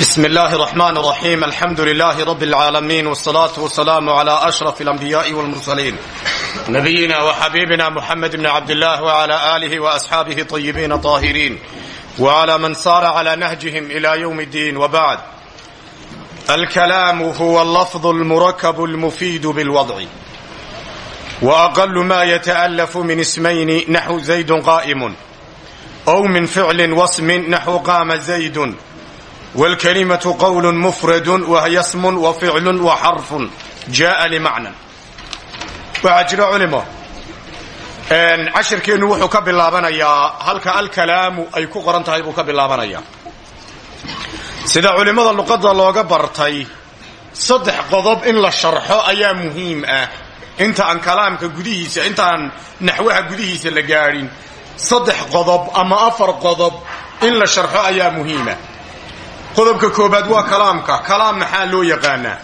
بسم الله الرحمن الرحيم الحمد لله رب العالمين والصلاة والسلام على أشرف الأنبياء والمرسلين نبينا وحبيبنا محمد بن عبد الله وعلى آله وأصحابه طيبين طاهرين وعلى من صار على نهجهم إلى يوم الدين وبعد الكلام هو اللفظ المركب المفيد بالوضع وأقل ما يتألف من اسمين نحو زيد قائم أو من فعل واسم نحو قام زيد wاlkalimatu qowl mufradu wa hiya smun wa ficlu wa xarfun jaءa limacnan waxaa jira culimo cashirkeennu wuxuu ka bilaabanayaa halka alkalaamu ay ku qoran tahay buu ka bilaabanayaa sida culimmada luqadda looga bartay saddex qodob in la sharxo ayaa muhiim ah inta aan kalaamka gudihiisa intaaan naxwaha gudihiisa la gaadhin saddex qodob ama afar qodob in la sharxo ayaa muhiima qodobka koobaad waa kalaamka. Kalaam maxaa loo yaqaanaa?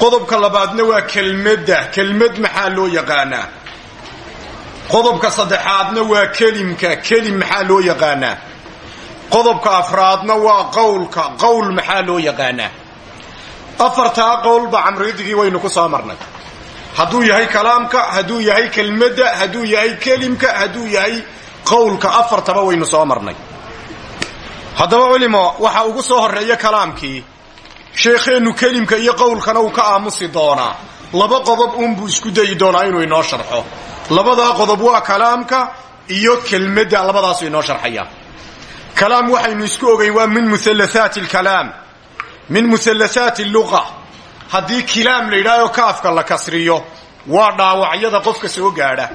Qodobka labaadna waa kelmadda. Kelmad maxaa loo yaqaanaa? Qodobka saddexaadna waa kelimka. Kelim maxaa loo yaqaanaa? Qodobka afraadna waa qowlka. Qowl maxaa loo yaqaanaa? Afartaa qowlba camridigii waynu ku soo marnay. Hadduu yahay kalaamka hadduu yahay kelmadda hadduu yahay kelimka hadduu yahay qowlka afartaba waynu soo marnay haddaba culimo waxaa ugu soo horreeya kalaamkii sheekheennu kelimka iyo qowlkana uu ka aamusi doonaa. Laba qodob uunbuu isku dayi doonaa inuu inoo sharxo. Labadaa qodob waa kalaamka iyo kelmadda labadaasu inoo sharxaya kalaam waxaynu isku ogayn waa min muhallahaati alkalaam min muhallahaati alluqa haddii kilaam la yidhahyo kaafka la kasriyo waa dhaawacyada qofka soo gaadha.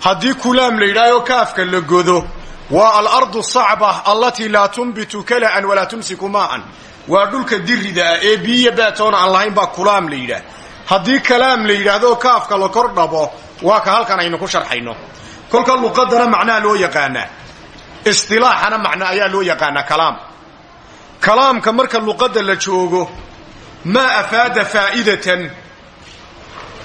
Haddii kulaam la yidhahyo kaafka la godo waa alardu sacba allatii laa tunbitu kala'an walaa tumsiku maa'an waa dhulka dirida ah ee biyiya baatoona aan lahayn baa kulaam la yidhaah. Haddii kalaam la yidhaahdo kaafka la kor dhabo waa ka halkan aynu ku sharxayno. Kolka luqadana macnaha loo yaqaanaa. Istilaaxana macno ayaa loo yaqaanaa kalaam. Kalaamka marka luqadda la joogo maa afaada faa'idatan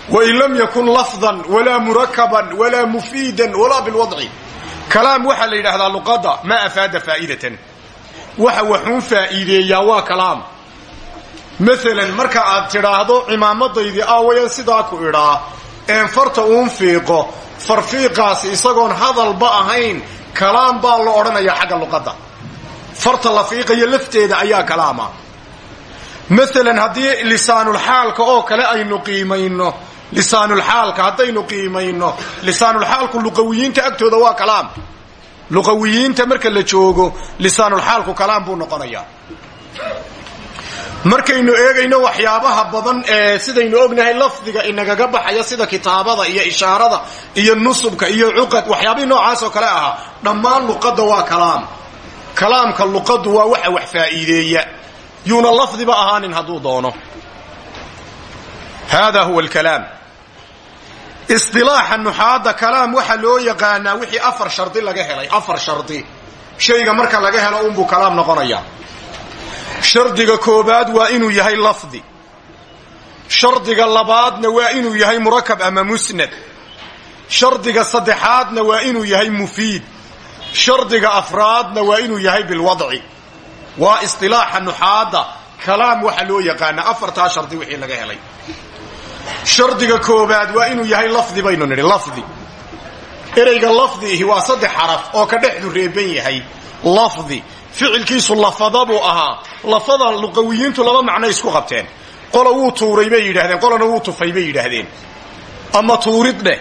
wain lam yakun lafdan walaa murakaban walaa mufiidan walaa bilwadci kalaam waxaa la yidhaahdaa luqadda maa afaada faa'idatan waxa waxuun faa'iideeyaa waa kalaam. Maalan marka aad tidhaahdo cimaamadaydii aawayan sidaa ku idhaa een farta uun fiiqo farfiiqaasi isagoon hadalba ahayn kalaam baa la odhanayaa xagga luqadda. Farta la fiiqayo lafteeda ayaa kalaama. Maalan haddii lisaanulxaalka oo kale aynu qiimayno lisaanulxaalka haddaynu qiimayno. Lisaanulxaalku luqawiyiinta agtooda waa kalaam. Luqawiyiinta marka la joogo lisaanulxaalku kalaam buu noqonayaa. Markaynu eegayno waxyaabaha badan ee sidaynu ognahay lafdiga inagaga baxaya sida kitaabada iyo ishaarada iyo nusubka iyo cuqad waxyaabihii noocaas oo kale ahaa dhammaan luqadda waa kalaam. Kalaamka luqaddu waa waxa wax faa'iideeya. Yuuna lafdiba ahaanin hadduu doono. Hada huwa alkalaam isilaaxa nuxaadda kalaam waxaa loo yaqaanaa wixii afar shardi laga helay. Afar shardi. Shayga marka laga helo unbuu kalaam noqonayaa shardiga koobaad waa inuu yahay lafdi. Shardiga labaadna waa inuu yahay murakab ama musnad. Shardiga saddexaadna waa inuu yahay mufiid. Shardiga afraadna waa inuu yahay bilwadci. Waa isilaaxa nuxaadda. Kalaam waxaa loo yaqaanaa. Afartaa shardi wixii laga helay shardiga koobaad waa inuu yahay lafdi baynu nidhi lafdi. Ereyga lafdiihi waa saddex xaraf oo ka dhexdu reeban yahay. Lafdi ficilkiisu lafada buu ahaa. Lafada luqawiyiintu laba macno isku qabteen. Qola wuu tuuray bay yidhahdeen qolana wuu tufay bay yidhaahdeen. Ama tuurid dheh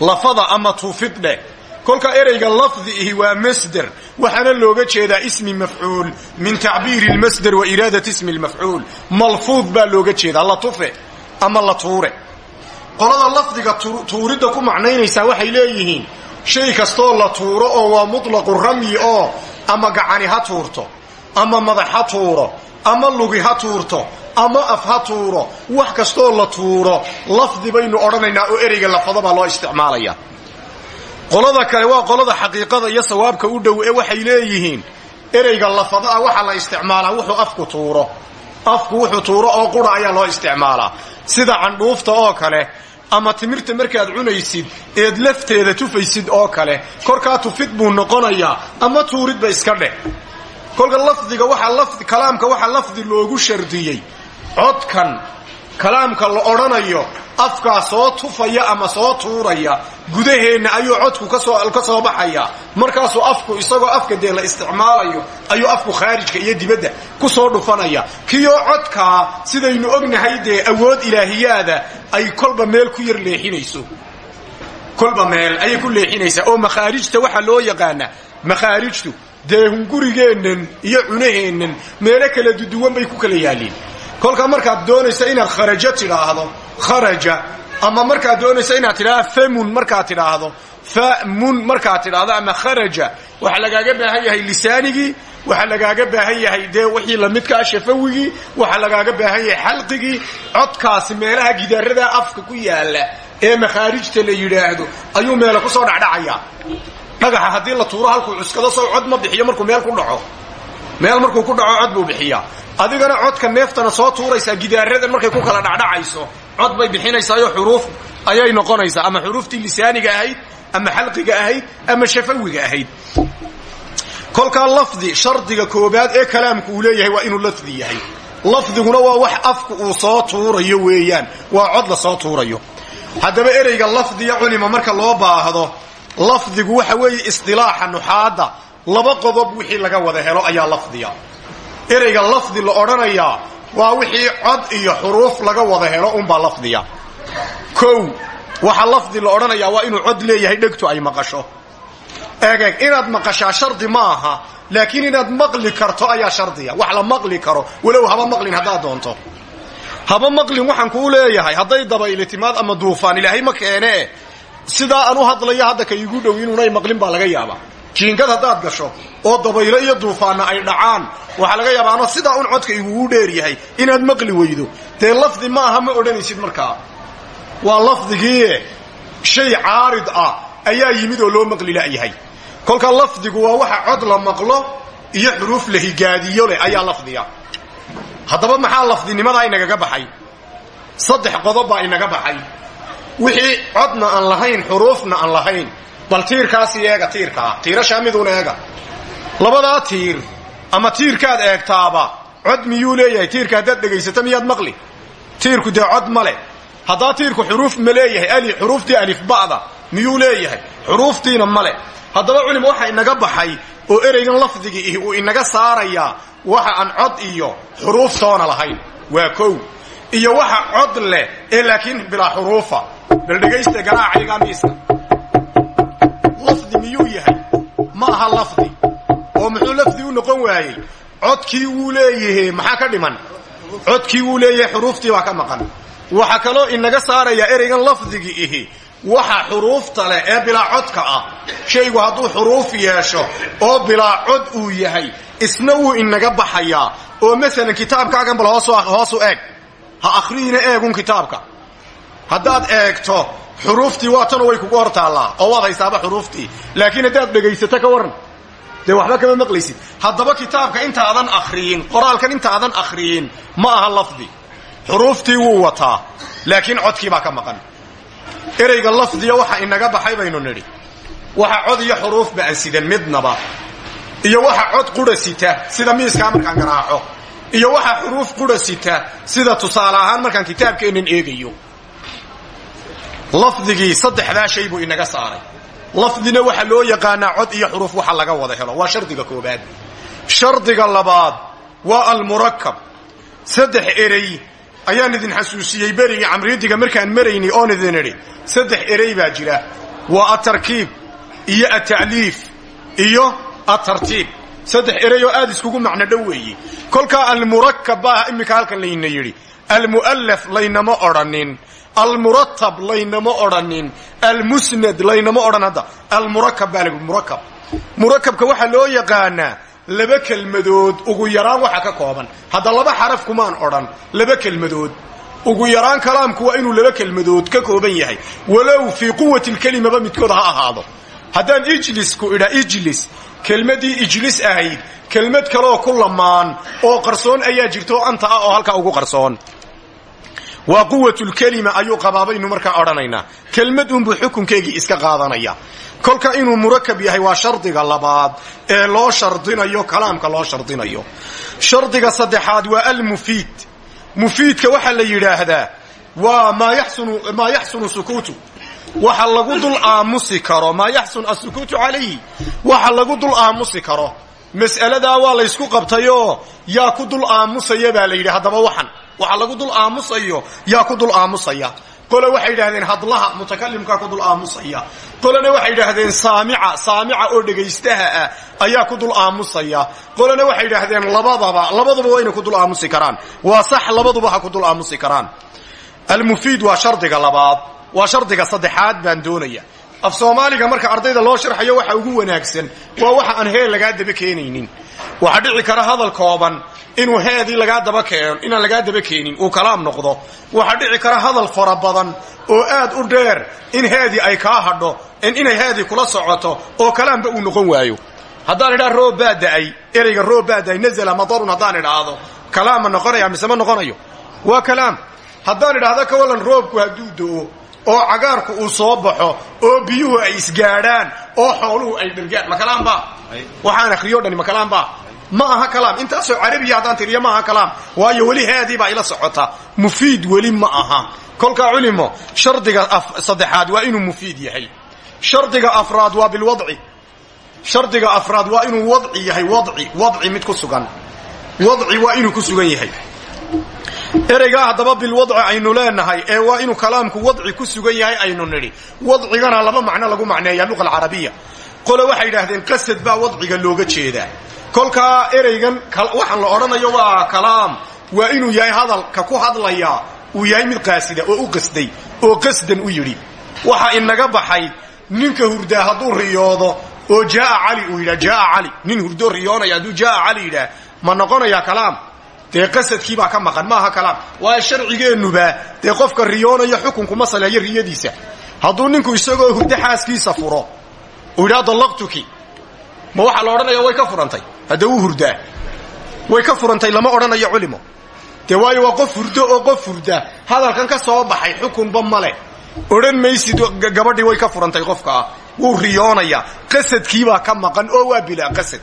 lafada ama tufid dheh. Kolka ereyga lafdiihi waa masder waxaana looga jeedaa ismi mafcuul min tacbiiri lmasder wa iraadat ismi lmafcuul. Malfuud baa looga jeedaa la ama la tuure. Qolada lafdiga tuuridda ku macnaynaysaa waxay leeyihiin shay kastoo la tuuro oo waa mutlaqu ramyi oo ama gacani ha tuurto ama madax ha tuuro ama lugi ha tuurto ama af ha tuuro wax kastoo la tuuro lafdi baynu odhanaynaa oo ereyga lafadabaa loo isticmaalaya. Qolada kale waa qolada xaqiiqada iyo sawaabka u dhow ee waxay leeyihiin ereyga lafada ah waxaa la isticmaalaa wuxuu afku tuuro afku wuxuu tuuro oo qura ayaa loo isticmaalaa. Sida candhuufta oo kale ama timirta markaad cunaysid eed lafteeda tufaysid oo kale korkaa tufid buu noqonayaa ama tuuridba iska dheh. Kolka lafdiga waxa kalaamka waxaa lafdi loogu shardiyey. Codkan kalaamka la odhanayo afkaa soo tufaya ama soo tuuraya gudaheenna ayuu codku ka soo baxaya. Markaasuu afku isagoo afka dee la isticmaalayo ayuu afku khaarijka iyo dibadda ku soo dhufanaya. Kiyoo codkaa sidaynu ognahay dee awood ilaahiyaada ay kolba meel ku yar leexinayso. Kolba meel ayay ku leexinaysaa. Oo makhaarijta waxaa loo yaqaanaa makhaarijtu dee hungurigeennan iyo cunaheennan meelo kala duduwan bay ku kala yaaliin kolkaa markaad doonaysa inaad kharajo tidhaahdo kharaja ama markaad doonaysa inaad tidhaahdo famun markaad tidhaahdo famun markaad tidhaahdo ama kharaja waxaa lagaaga baahan yahay lisaanigii waxaa lagaaga baahan yahay dee wixii lamidkaa shafawigii waxaa lagaaga baahan yahay xalqigii codkaasi meelaha gidaarada afka ku yaalla ee makhaarijta la yidhaahdo ayuu meela ku soo dhacdhacayaa dhagaxa haddii la tuuro halkuu cuskado sow cod ma bixiyo markuu meel ku dhaco meel markuu ku dhaco cod buu bixiyaa. Adigana codka neeftana soo tuuraysaa gidaaradan markay ku kala dhacdhacayso cod bay bixinaysaayo xuruuf ayay noqonaysaa. Ama xuruuftii lisaaniga ahayd ama xalqiga ahayd ama shafawiga ahayd. Kolkaa lafdi shardiga koobaad ee kalaamku uu leeyahay waa inuu lafdi yahay. Lafdiguna waa wax afku uu soo tuurayo weeyaan. Waa cod la soo tuurayo. Haddaba ereyga lafdiya culima marka loo baahdo lafdigu waxa weeye isdilaaxa nuxaadda laba qodob wixii laga wada helo ayaa lafdiya. Ereyga lafdi la odhanayaa waa wixii cod iyo xuruuf laga wada helo unbaa lafdiya. Kow waxaa lafdi la odhanayaa waa inuu cod leeyahay dhegtu ay maqasho. Egeeg inaad maqashaa shardi ma aha laakiin inaad maqli karto ayaa shardiya. Wax la maqli karo walow haba maqlin haddaad doonto. Haba maqlin waxaan kuu leeyahay hadday dabayli timaad ama duufaan ilaahay ma keenee. Sidaa aan u hadlayo hadda ka iigu dhow inuunay maqlin baa laga yaabaa jiingad haddaad gasho oo dabaylo iyo duufaanna ay dhacaan waxaa laga yaabaa ano sidaa un codka igugu dheer yahay inaad maqli weydo. Dee lafdi ma aha ma odhanaysid markaa. Waa lafdigiie shay caarid ah ayaa yimid oo loo maqli la'yahay. Kolka lafdigu waa waxa cod la maqlo iyo xuruuf la higaadiyo leh ayaa lafdiga. Haddaba maxaa lafdinimadaa inagaga baxay? Saddex qodob baa inaga baxay. Wixii codna aan lahayn xuruufna aan lahayn bal tiirkaasi eega tiirkaa tiirashaa miduun eega. Labadaa tiir ama tiirkaad eegtaaba cod miyuu leeyahay? Tiirka haddaad dhegaysato miyaad maqli? Tiirku dee cod ma leh. Haddaa tiirku xuruuf ma leeyahay ali xuruuftii alifba'da miyuu leeyahay? Xuruuftiina ma leh. Haddaba culima waxa inaga baxay oo ereygan lafdigii ihi uu inaga saarayaa waxa aan cod iyo xuruuftoona lahayn. Waa kow. Iyo waxa cod leh ee laakiin bilaa xuruufa. Bal dhegaysta garaacaygaa miiska lafdi miyuu yahay? Ma aha lafdi. Oo muxuu lafdi u noqon waayey? Codkii wuu leeyahe maxaa ka dhiman? Codkii wuu leeyahay xuruuftii baa ka maqan. Waxaa kaloo inaga saarayaa ereygan lafdigii ihi waxa xuruufta leh ee bilaa codka ah. Shaygu hadduu xuruuf yeesho oo bilaa cod uu yahay isna wuu inaga baxayaa oo masalan kitaabkaagan bal hoosu eeg. Ha akhriina eegun kitaabka. Haddaad eegto xuruuftii waatanoo way kugu hor taallaa oo waad haysaaba xuruuftii laakiin haddaad dhegaysato ka waran dee waxba kama maqlaysid. Haddaba kitaabka intaadan akhriyin qoraalkan intaadan akhriyin ma aha lafdi. Xuruuftii wuu wataa laakiin codkii baa ka maqan. Ereyga lafdiya waxa inaga baxay baynu nidhi. Waxa cod iyo xuruufba aan sidan midnaba iyo waxa cod qura sita sida miiskaa markaan garaaco iyo waxa xuruuf qura sita sida tusaale ahaan markaan kitaabkeennan eegayo lafdigii saddexdaa shay buu inaga saaray. Lafdina waxaa loo yaqaanaa cod iyo xuruuf waxa laga wada helo. Waa shardiga koobaad. Shardiga labaad waa almurakab saddex erey ayaan idin xasuusiyey berigii camriidiga markaan maraynay oon idin idhi saddex erey baa jira. Waa atarkiib iyo ata'liif iyo atartiib saddex erey oo aad iskugu macno dhow weeye kolkaa almurakab baa iminka halkan layna yidhi. Almu'allaf laynama odhanin almuratab laynama odhanin. Almusnad laynama odhan hadda. Almurakab baa lagu murakab murakabka waxaa loo yaqaanaa laba kelmadood ugu yaraan waxa ka kooban. Hadda laba xaraf kumaan odhan laba kelmadood. Ugu yaraan kalaamku waa inuu laba kelmadood ka kooban yahay. Walow fii quwati lkelimaba midkood ha ahaado. Haddaan ijlisku idha ijlis kelmadii ijlis ahayd kelmad kaleoo ku lamaan oo qarsoon ayaa jirta oo anta ah oo halkaa ugu qarsoon waa quwatulkelima ayuu qabaabaynu markaa odhanaynaa. Kelmad unbuu xukunkeegii iska qaadanaya. Kolka inuu murakab yahay waa shardiga labaad ee loo shardinayo kalaamka loo shardinayo. Shardiga saddexaad waa almufiid. Mufiidka waxaa la yidhaahdaa waa maa yaxsunu sukuutu. Waxa lagu dul aamusi karo maa yaxsun asukuutu calayhi. Waxa lagu dul aamusi karo. Mas'aladaa waa laysku qabtayoo yaa ku dul aamusaya baa la yidhi haddaba waxan waxa lagu dul aamusayo yaa ku dul aamusaya. Qole waxay yidhahdeen hadlaha mutakalimkaa ku dul aamusaya. Qolena waxay yidhaahdeen saamica saamica oo dhegaystaha ah ayaa ku dul aamusaya. Qolena waxay yidhaahdeen labadaba labaduba waa inay ku dul aamusi karaan. Waa sax labaduba ku dul aamusi karaan. Almufiid waa shardiga labaad waa shardiga saddexaad baan doonaya. Af soomaaliga marka ardayda loo sharxayo waxa ugu wanaagsan waa waxa aan heel lagaa daba keenaynin. Waxaa dhici kara hadal kooban inuu heedii lagaa daba keeno inaan lagaa daba keenin uu kalaam noqdo. Waxaa dhici kara hadal fara badan oo aad u dheer in heedii ay kaa hadho inay heedii kula socoto oo kalaamba uu noqon waayo. Haddaan idhaa roob baa da'ay ereyga roob baa da'ay nazala madarun haddaan idhaahdo. Kalaam ma noqonaya mise ma noqonayo? Waa kalaam. Haddaan idhaahdo ka walan roobku hadduu do'o oo cagaarku uu soo baxo oo biyuhu ay isgaadhaan oo xooluhu ay dhergaan ma kalaam baa? Waxaan akhriyo dhani ma kalaam baa ma aha kalaam intaasoo carabiya haddaan tiriyo ma aha kalaam. Waayo weli haadii baa ila socota. Mufiid weli ma aha. Kolkaa culimo shardiga saddexaad waa inuu mufiid yahay. Shardiga afraad waa bilwadci shardiga afraad waa inuu wadci yahay wadci wadci mid ku sugan. Wadci waa inuu ku sugan yahay. Ereygaa haddaba bilwadci aynu leenahay ee waa inuu kalaamku wadci ku sugan yahay aynu nidhi. Wadcigana laba macno lagu macneeya luqa alcarabiya. Qole waxay yidhaahdeen qasad baa wadciga looga jeedaa kolkaa ereygan waxaan la odhanayo waa kalaam. Waa inuu yahay hadalka ku hadlaya uu yahay mid qaasida oo u qasday oo qasdan u yidhi. Waxa inaga baxay ninka hurdaa hadduu riyoodo oo jaaa cali uu yidhaa jaaa cali. Nin hurdoo riyoonaya hadduu jaaa cali yidhaah ma noqonayaa kalaam? Dee qasadkiibaa ka maqan maaha kalaam? Waayo sharcigeennuba dee qofka riyoonaya xukunkuma saleeyo riyadiisa. Hadduu ninku isagoo hurdo xaaskiisa furo uu yidhaa dallaqtuki ma waxaa la odhanaya way ka furantay hadda uu hurdaa. Way ka furantay lama odhanayo culimo. Dee waayo waa qof hurdo oo qof hurda hadalkan ka soo baxay xukunba male odhan maysid gabadhii way ka furantay qofkaa wuu riyoonayaa. Qasadkiibaa ka maqan oo waa bilaa qasad.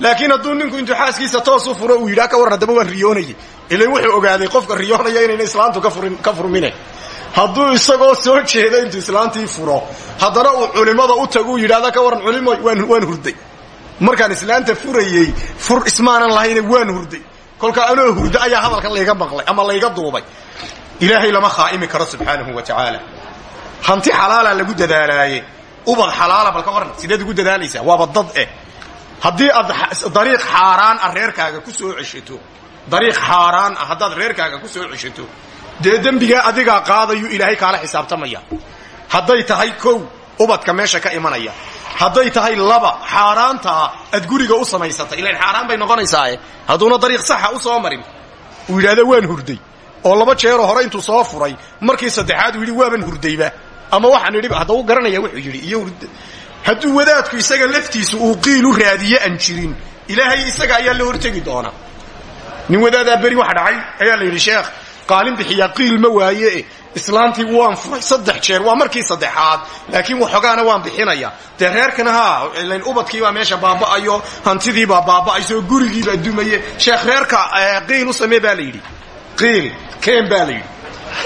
Laakiin hadduu ninku intuu xaaskiisa toosu furo uu yidhaa ka warran haddaba waan riyoonayay ilan wuxuu ogaaday qofka riyoonaya inayna islaantu ka furmine. Hadduu isagoo soo jeeda intuu islaantii furo haddana uu culimmada u tagu yidhahda ka warran culimo waan hurday markaan islaanta furayey fur ismaanan lahayne waan hurday. kolkaa anoo hurdo ayaa hadalkan layga maqlay ama layga duubay. Ilaahay lama khaa'imi karo subxaanahu wa tacaala. Hanti xalaala lagu dadaalaaye. Ubad xalaala balka waran sideed ugu dadaalaysaa waaba dad eh. Haddii aad dariiq xaaraan ah ku soo ceshato dariiq xaaraan ah reerkaaga ku soo ceshato dee dembigaa adigaa qaadayuu ilaahay kaala xisaabtamaya. Hadday tahay kow ubadka meesha ka imanaya hadday tahay laba xaaraantaa aad guriga u samaysatay. Ilan xaaraan bay noqonaysaae hadduuna dariiq saxa u soo marin. Uu yidhahdo waan hurday. Oo laba jeeroo hore intuu soo furay markii saddexaad uu yidhi waaban hurdayba. Ama waxaan idhi hadda u garanaya wuxuu yidhi iyo hadduu wadaadku isaga laftiisu uu qiil u raadiye aan jirin ilaahay isaga ayaa la hortegi doona. Nin wadaadaa beri waxa dhacay ayaa la yidhi sheekh qaalin bixiyaa qiil ma waaye islaantii waan furay saddex jeer waa markii saddexaad laakiin waxoogaana waan bixinaya. Dee reerkana ha lan ubadkiibaa meesha baaba'ayo hantidiibaa baaba'ayso gurigiibaa dumaye sheekh reerka qiil u samee baa la yidhi. Qiil keen baa la yidhi.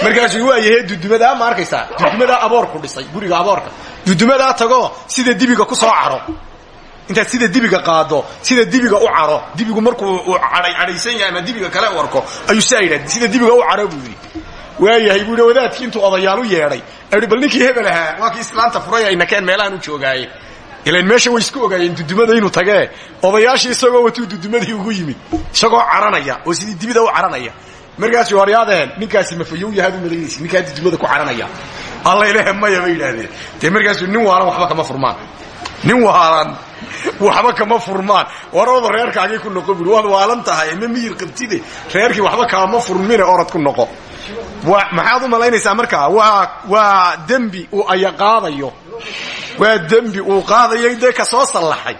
Markaasuu waayahe dudumadaa ma arkaysaa? Dudumadaa aboorku dhisay guriga aboorka. Dudumadaa tago sida dibiga ku soo caro. Intaad sida dibiga qaado sida dibiga u caro. Dibigu markuu cadhaysan yahay ama dibiga kale u arko ayuu sida dibiga u caro buu waayahay buu yidhi wadaadkii intuu odayaal u yeedhay. Ayuhi bal ninkii hebel ahaa waa kii islaanta furay ayna keen meelahan u joogaaye ilan meesha way isku ogaayeen dudumada inuu tagee odayaashii isagoo watuu dudumadii ugu yimid isagoo caranaya oo sidii dibida u caranaya. Markaasuu horyaadeen ninkaasi mafayow yahaad u malaynaysa ninkaa dudumada ku caranaya. Alla ilahe maya bay yidhaahdeen. Dee markaasuu nin waalan waxba kama furmaan. Nin waalan waxba kama furmaan. Warooda reerkaagii ku noqo waad waalan tahay ma miyir qabtide. Reerkii waxba kaama furmine orad ku noqo maxaad u malaynaysaa markaa waa dembi uu aya qaadayo. Waa dembi uu qaadayay dee ka soo sallaxay.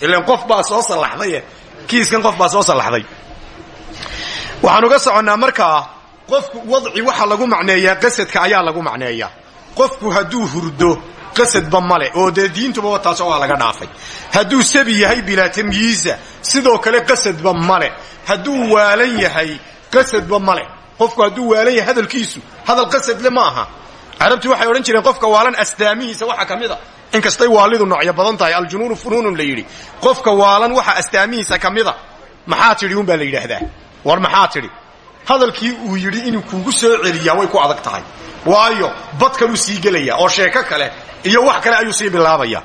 Ilan qof baa soo sallaxdaye kiiskan qof baa soo sallaxday. Waxaan uga soconnaa markaa qofku wadci waxa lagu macneeyaa qasadka ayaa lagu macneeyaa. Qofku hadduu hurdo qasadba male oo dee diintuba taas waa laga dhaafay. Hadduu sabi yahay bilaa tamyiiza sidoo kale qasadba male hadduu waalan yahay qasadba male qofku hadduu waalan yahay hadalkiisu hadal qasadle ma aha. Carabtu waxay odhan jireen qofka waalan astaamihiisa waxaa ka mid inkastay waalidu noocyo badan tahay aljunuunu funuunun la yidhi. Qofka waalan waxa astaamihiisa ka mida maxaa tidhi unbaa la yidhaahdaa? War maxaa tidhi? Hadalkii uu yidhi inuu kuugu soo celiyaa way ku adag tahay. Waayo bad kaluu sii gelaya oo sheeko kale iyo wax kale ayuu sii bilaabaya.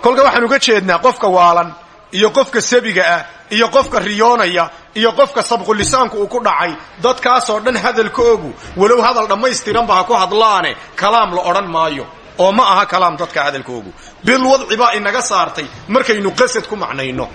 Kolka waxaan uga jeednaa qofka waalan iyo qofka sabiga ah iyo qofka riyoonaya iyo qofka sabqulisaanku uu ku dhacay dadkaasoo dhan hadalkoogu walow hadal dhammaystiranba ha ku hadlaane kalaam la odhan maayo oo ma aha kalaam dadka hadalkoogu bilwadci baa inaga saartay markaynu qasad ku macnayno.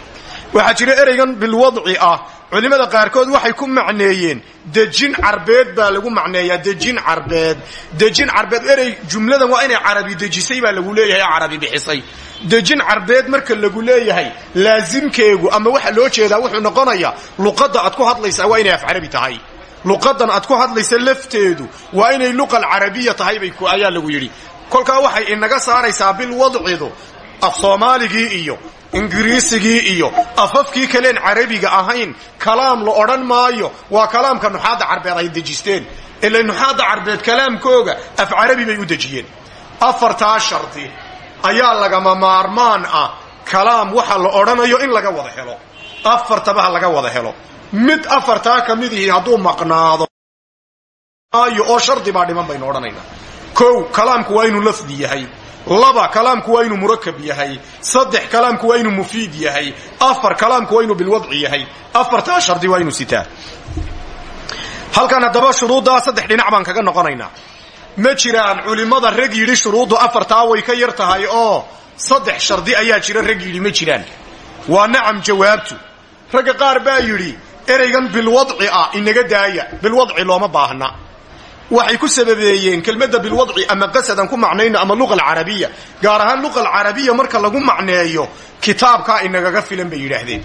Waxaa jira ereygan bilwadci ah culimmada qaarkood waxay ku macneeyeen dejin carbeed baa lagu macneeyaa dejin carbeed. Dejin carbeed erey jumladan waa inay carabi dejisay baa lagu leeyahay carabi bixisay dejin carbeed marka lagu leeyahay laasimkeegu ama waxa loo jeedaa wuxuu noqonayaa luqadda aad ku hadlaysaa waa inay af carabi tahay. Luqadan aad ku hadlaysa lafteedu waa inay luqa alcarabiya tahay bay ayaa lagu yidhi. Kolkaa waxay inaga saaraysaa bilwadcidu af soomaaligii iyo ingiriisigii iyo afafkii kaleen carabiga ahayn kalaam la odhan maayo waa kalaamka nuxaadda carbeed ay dejisteen. Ila nuxaadda carbeed kalaamkooga af carabi bay u dejiyeen. Afartaa shardi ayaa lagama maarmaan ah. Kalaam waxa la odhanayo in laga wada helo. Afartaba ha laga wada helo. Mid afartaa ka midihii hadduu maqnaado. Oo shardi baa dhiman baynu odhanaynaa. Kow kalaamku waa inuu lafdi yahay. Laba kalaamku waa inuu murakab yahay. Saddex kalaamku waa inuu mufiid yahay. Afar kalaamku waa inuu bilwadci yahay. Afartaa shardi waa inuu sitaa. Halkan haddaba shuruuddaa saddex dhinac baan kaga noqonaynaa ma jiraan culimmada rag yidhi shuruuddu afartaa way ka yar tahay oo saddex shardi ayaa jira rag yidhi ma jiraan. Waa nacam jawaabtu. Ragga qaar baa yidhi ereygan bilwadci ah inaga daaya. Bilwadci looma baahna. Waxay ku sababeeyeen kelmadda bilwadci ama qasadan ku macnayno ama luqa alcarabiya. Gaar ahaan luqa alcarabiya marka lagu macneeyo kitaabkaa inagaga filan bay yidhaahdeen.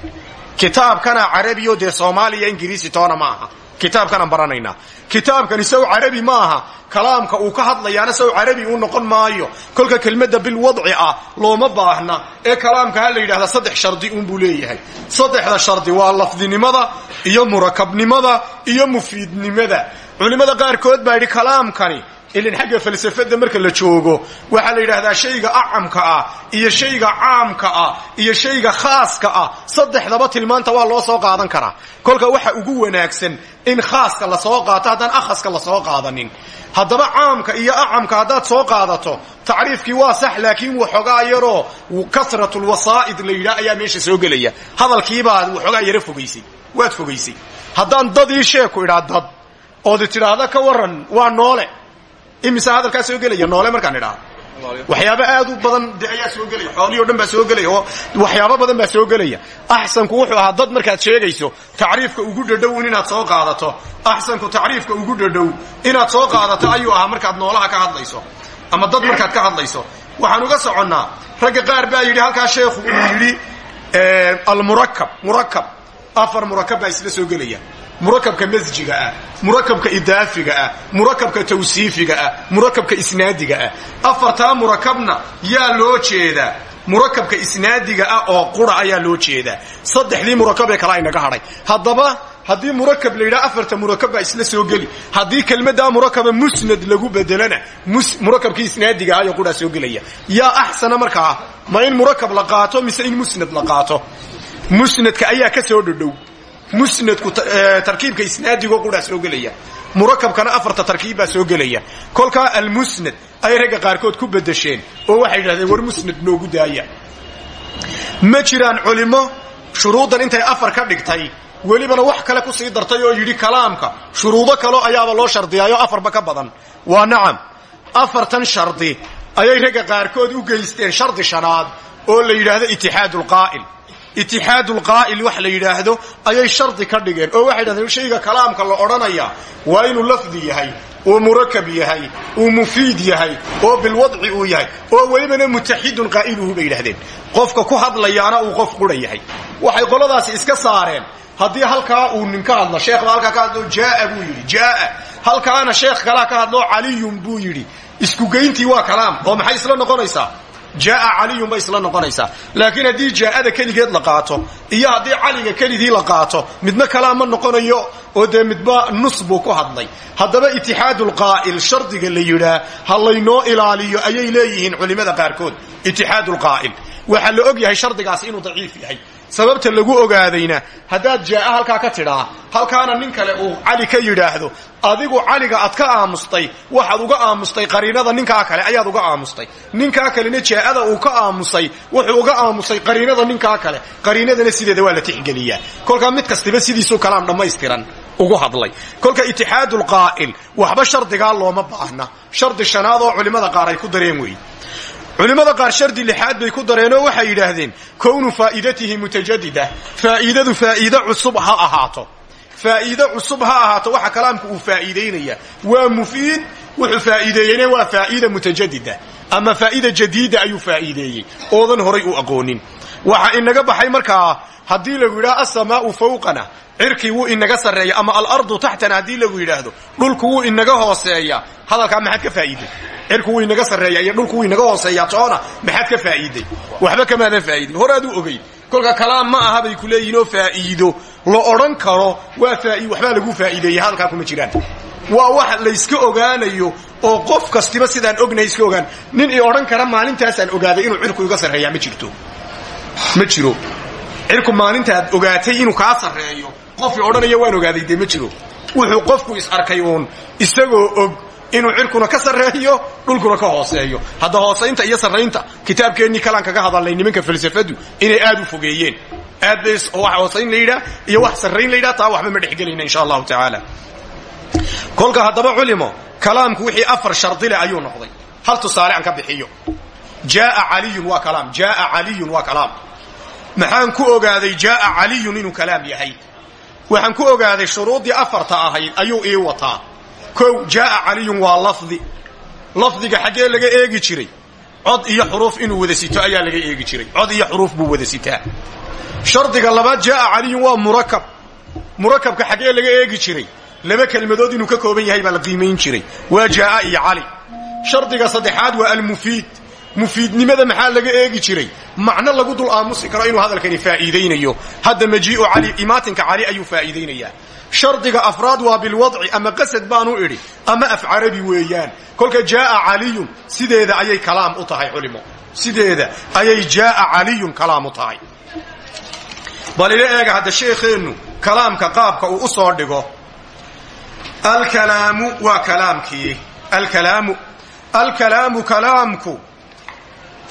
Kitaabkana carabiyo dee soomaaliya ingiriisi toona ma aha kitaabkanaan baranaynaa kitaabkani sow carabi ma aha kalaamka uu ka hadlayaana sow carabi uu noqon maayo. Kolka kelmadda bilwadci ah looma baahna. Ee kalaamka ha la yidhahda saddex shardi uunbuu leeyahay. Saddexda shardi waa lafdinimada iyo murakabnimada iyo mufiidnimada. Culimmada qaarkood baa yidhi kalaamkani ilin xagga falsafada marka la joogo waxaa la yidhaahdaa shayga acamka ah iyo shayga caamka ah iyo shayga khaaska ah saddexdaba tilmaanta waa loo soo qaadan karaa. Kolka waxa ugu wanaagsan in khaaska la soo qaato haddaan akhaska la soo qaadanin. Haddaba caamka iyo acamka haddaad soo qaadato tacriifkii waa sax laakiin waxoogaa yaroo. Kasratulwasaa'id la yidhaah ayaa meesha soo gelaya. Hadalkiibaa waxoogaa yaro fogaysay waad fogaysay haddaan dadii sheeku idhaa dad ood tidhaahda ka waran waa noole imise hadalkaa soo gelaya noole markaan idhaha waxyaabo aad u badan de ayaa soo gelaya xoolihii o dhan baa soo gelaya oo badan baa soo gelaya. Axsanku wuxuu ahaa dad markaad sheegayso tacriifka ugu dhadhow inaad soo qaadato. Axsanku tacriifka ugu dhadhow inaad soo qaadato ayuu ahaa markaad noolaha ka hadlayso ama dad markaad ka hadlayso. Waxaan uga soconnaa ragga qaar baa yidhi halkaa sheekhu uu yidhi almurakab murakab afar murakab baa isla soo gelaya murakabka masjiga ah murakabka idaafiga ah murakabka tawsiifiga ah murakabka isnaadiga ah. Afartaa murakabna yaa loo jeedaa. Murakabka isnaadiga ah oo qura ayaa loo jeedaa. Saddexdii murakab ee kale aynaga hadhay haddaba haddii murakab la afarta murakab baa isla soo geli. Haddii kelmaddaa murakaba musnad lagu bedelana murakabkii isnaadiga ah oo quraa soo gelaya. Yaa axsana markaa ma in murakab la qaato mise in musnad la qaato? Musnadka ayaa ka soo dhodhow musnadku tarkiibka isnaadigoo quraa soo gelaya. Murakabkana afarta tarkiib baa soo gelaya. Kolkaa almusnad ay ragga qaarkood ku bedesheen oo waxay yidhahdeen war musnad noogu daaya. Ma jiraan culimo shuruuddan intay afar ka dhigtay welibana wax kale ku sii dartay oo yidhi kalaamka shuruudo kaleo ayaaba loo shardiyaayo afarba ka badan. Waa nacam. Afartan shardi ayay ragga qaarkood u geysteen shardi shanaad oo la yidhaahdo itixaadulqaa'il itixaadulqaa'il wax la yidhaahdo ayay shardi ka dhigeen. Oo waxay yidhahdeen shayga kalaamka la odhanaya waa inuu lafdi yahay uu murakab yahay uu mufiid yahay oo bilwadci uu yahay oo welibana mutaxidun qaa'iluhu bay yidhahdeen qofka ku hadlayaana uu qof qura yahay. Waxay qoladaasi iska saareen. Haddii halkaa uu nin ka hadlo sheekh baa halkaa ka hadlo jaaa buu yidhi jaaa. Halkaana sheekh kalaa ka hadlo caliyun buu yidhi. Iskugeyntii waa kalaam. Oo maxay isla noqonaysaa jaaa caliyun bay isla noqonaysaa. Laakiin haddii jaa'ada keligeed la qaato iyo haddii caliga keligii la qaato midna kalaam ma noqonayo oo dee midba nus buu ku hadlay. Haddaba itixaadulqaa'il shardiga la yidhaa ha laynoo ilaaliyo ayay leeyihiin culimmada qaarkood. Itixaadulqaa'il waxaa la og yahay shardigaasi inuu daciif yahay sababta lagu ogaadayna haddaad jaaa halkaa ka tidhaa halkaana nin kale uu cali ka yidhaahdo adigu caliga aad ka aamustay waxaad uga aamustay qariinada ninkaa kale ayaad uga aamustay. Ninkaa kalena jaa'ada uu ka aamusay wuxuu uga aamusay qariinada ninkaa kale. Qariinadana sideeda waa la tixgeliyaa. Kolkaa mid kastiba sidiisuu kalaam dhammaystiran ugu hadlay. Kolka itixaadulqaa'il waxba shardigaa looma baahna. Shardi shanaad oo culimmada qaar ku dareen weeye culimmada qaar shardi lixaad bay ku dareenoo waxay yidhaahdeen kownu faa'idatihi mutajadida faa'iidadu faa'iide cusub ha ahaato. Faa'iide cusub ha ahaato waxa kalaamku uu faa'iidaynaya. Waa mufiid wuxuu faa'iideeyeyna waa faa'ida mutajadida ama faa'ida jadiida ayuu faa'iideeyey. Oodan horay u aqoonin. Waxa inaga baxay markaa haddii lagu yidhaha asamaau fawqana cirkii wuu inaga sarreeya ama alardu taxtana haddii lagu yidhaahdo dhulku wuu inaga hooseeya. Hadalkaa maxaad ka faa'iiday? Cirku wuu inaga sarreeya dhulku wuu inaga hooseeya toona maxaad ka faa'iiday? Waxba kamaadan faa'iidin. Horaad u ogeyd kolka kalaam ma aha bay ku leeyihiin oo faa'iido. La odhan karo waa waxbaa lagu faa'iideeyey hadalkaa kuma jiraan. Waa wax layska ogaanayo oo qof kastiba sidaan ognahay iska ogaan. Nin i odhan kara maalintaasaan ogaaday inuu cirku iga sarreeyaa ma jirto. Ma jiro cirku maalintaad ogaatay inuu kaa sarreeyo qof i odhanaya waan ogaaday dee jiro. Wuxuu qofku is arkay uun isagoo og inuu cirkuna ka sarreeyo dhulkuna ka hooseeyo. Hadda hoosaynta iyo sarraynta kitaabkeennii kalaan kaga hadalnay nimanka falsafadu inay aad u fogeeyeen. Aad bay wax hoosayn la yidhaah iyo wax sarrayn la yidhah taa waxba ma dhexgelayna insha allahu tacaala. Kolka haddaba culimo kalaamku wixii afar shardile ayuu noqday. Hal tusaale aan ka bixiyo. Jaaa caliyun waa kalaam jaaa caliyun waa kalaam maxaan ku ogaaday jaaa caliyun inuu kalaam yahay. Waxaan ku ogaaday shuruuddii afarta ahayd ayuu ii wataa. Kow jaaa caliyun waa lafdi. Lafdiga xaggee laga eegi jiray. Cod iyo xuruuf inuu wada sito ayaa laga eegi jiray. Cod iyo xuruuf buu wada sitaa. Shardiga labaad jaaa caliyun waa murakab. Murakabka xaggee laga eegi jiray. Laba kelmadood inuu ka kooban yahay baa la qiimayn jiray. Waa jaaa iyo cali. Shardiga saddexaad waa almufiid mufiidnimada maxaa laga eegi jiray? Macno lagu dul aamusi karo inuu hadalkani faa'iidaynayo. Hadda majii'u cali imaatinka cali ayuu faa'iidaynayaa. Shardiga afraad waa bilwadci ama qasad baanu idhi ama af carabi weeyaan. Kolka jaaa caliyun sideeda ayay kalaam u tahay culimo. Sideeda ayay jaaa caliyun kalaam u tahay. Bal ila eega hadda sheekheennu kalaamka qaabka uu u soo dhigo. Alkalaamu waa kalaamkii. Alkalaamu. Alkalaamu kalaamku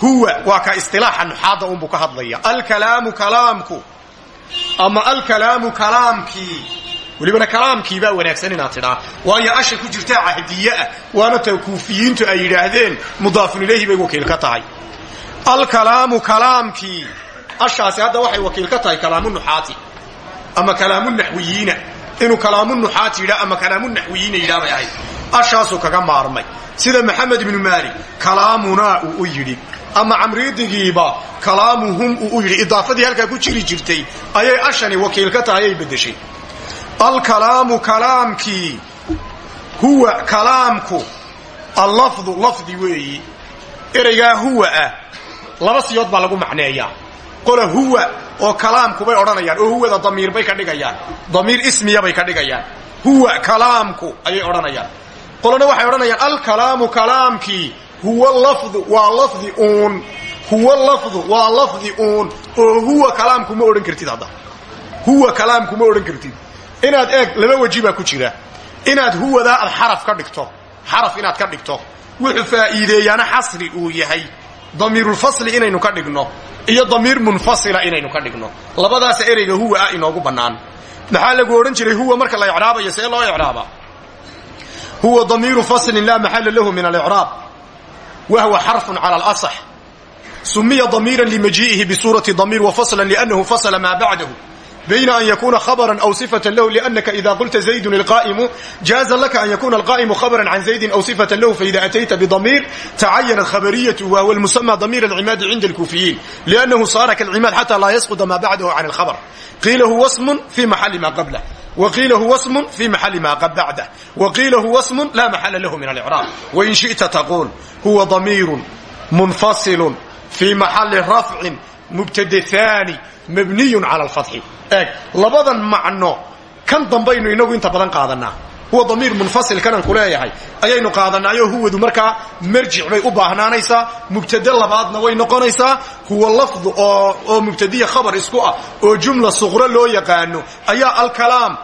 huwa waa ka istilaaxa nuxaadda unbuu ka hadlaya alkalaamu kalaamku ama alkalaamu kalaamkii welibana kalaamkii baa wanaagsan inaad tidhaa. Waayo asha ku jirtaa cahdiye ah waana ta kuufiyiintu ay yidhaahdeen mudaafun ilayhi bay wakiil ka tahay. Alkalaamu kalaamkii ashaasi hadda waxay wakiil ka tahay kalaamu nuxaati ama kalaamu naxwiyiina. Inuu kalaamu nuxaati yidhaa ama kalaamu naxwiyiina yidhaa bay ahayd. Ashaasuu kaga maarmay. Sida maxamed ibnu maalik kalaamunaa uu u yidhi ama camriidigiiba kalaamuhum uu u yidhi idaafadii halkaa ku jiri jirtay ayay ashani wakiil ka tahay ay beddeshay. Alkalaamu huwa kalaamku allafdu lafdi weeyi ereygaa huwa ah laba siyood baa lagu macneeyaa. Qola huwa oo kalaamkubay odhanayaan oo huwada damiir bay ka dhigayaan damiir ismiya bay ka dhigayaan. Huwa kalaamku ayay odhanayaan. Qolana waxay odhanayaan alkalaamu kalaamkii huwa lafdu waa lafdi uun. Huwa lafdu waa lafdi uun. Oo huwa kalaamku ma odhan kartid hadda. Huwa kalaamku ma odhan kartid. Inaad eeg laba weji baa ku jira. Inaad huwadaa aad xaraf ka dhigto. Xaraf inaad ka dhigto. Wuxuu faa'iideeyaana xasri uu yahay. Damiirulfasli inaynu ka dhigno iyo damiir munfasila inaynu ka dhigno. Labadaasa ereyga huwa ah inoogu bannaan. Maxaa lagu odhan jiray? Huwa marka la icraabayo see loo icraaba. Huwa damiiru faslin laa maxala lahu min alicraab wahwa xarfun cala alasax sumiya damiiran limajii'ihi bisuurati damiir wafaslan liannahu fasla maa bacdahu bayna an yakuna khabran aw sifatan lahu liannaka ida qulta zaydun alqaa'imu jaaza laka an yakuna alqaa'imu khabran can zaydin aw sifatan lahu faida atayta bdamiir tacayanat khabariyatu wahwa lmusamى damiir alcimaadi cinda alkuufiyiin liannahu saara kalcimaad xata laa yasquda maa bacdahu can alkhabr qiila huwa smun fi maxali maa qablah waqiila huwa smun fi maxali maa qad bacdah waqiila huwa smun laa maxala lahu min alicraab wain shi'ta taquul huwa damiirun munfasilun fii maxali rafcin mubtadaani mabniyun cala alfatxi eeg labadan macno kan dambaynu inagu inta badan qaadanaa huwa damiir munfasil kanan ku leeyahay. Ayaynu qaadanaayo huwadu markaa marjic bay u baahnaanaysaa mubtade labaadna way noqonaysaa huwa lafdu oo mubtadiya khabar isku ah oo jumla suqro loo yaqaano ayaa alkalaam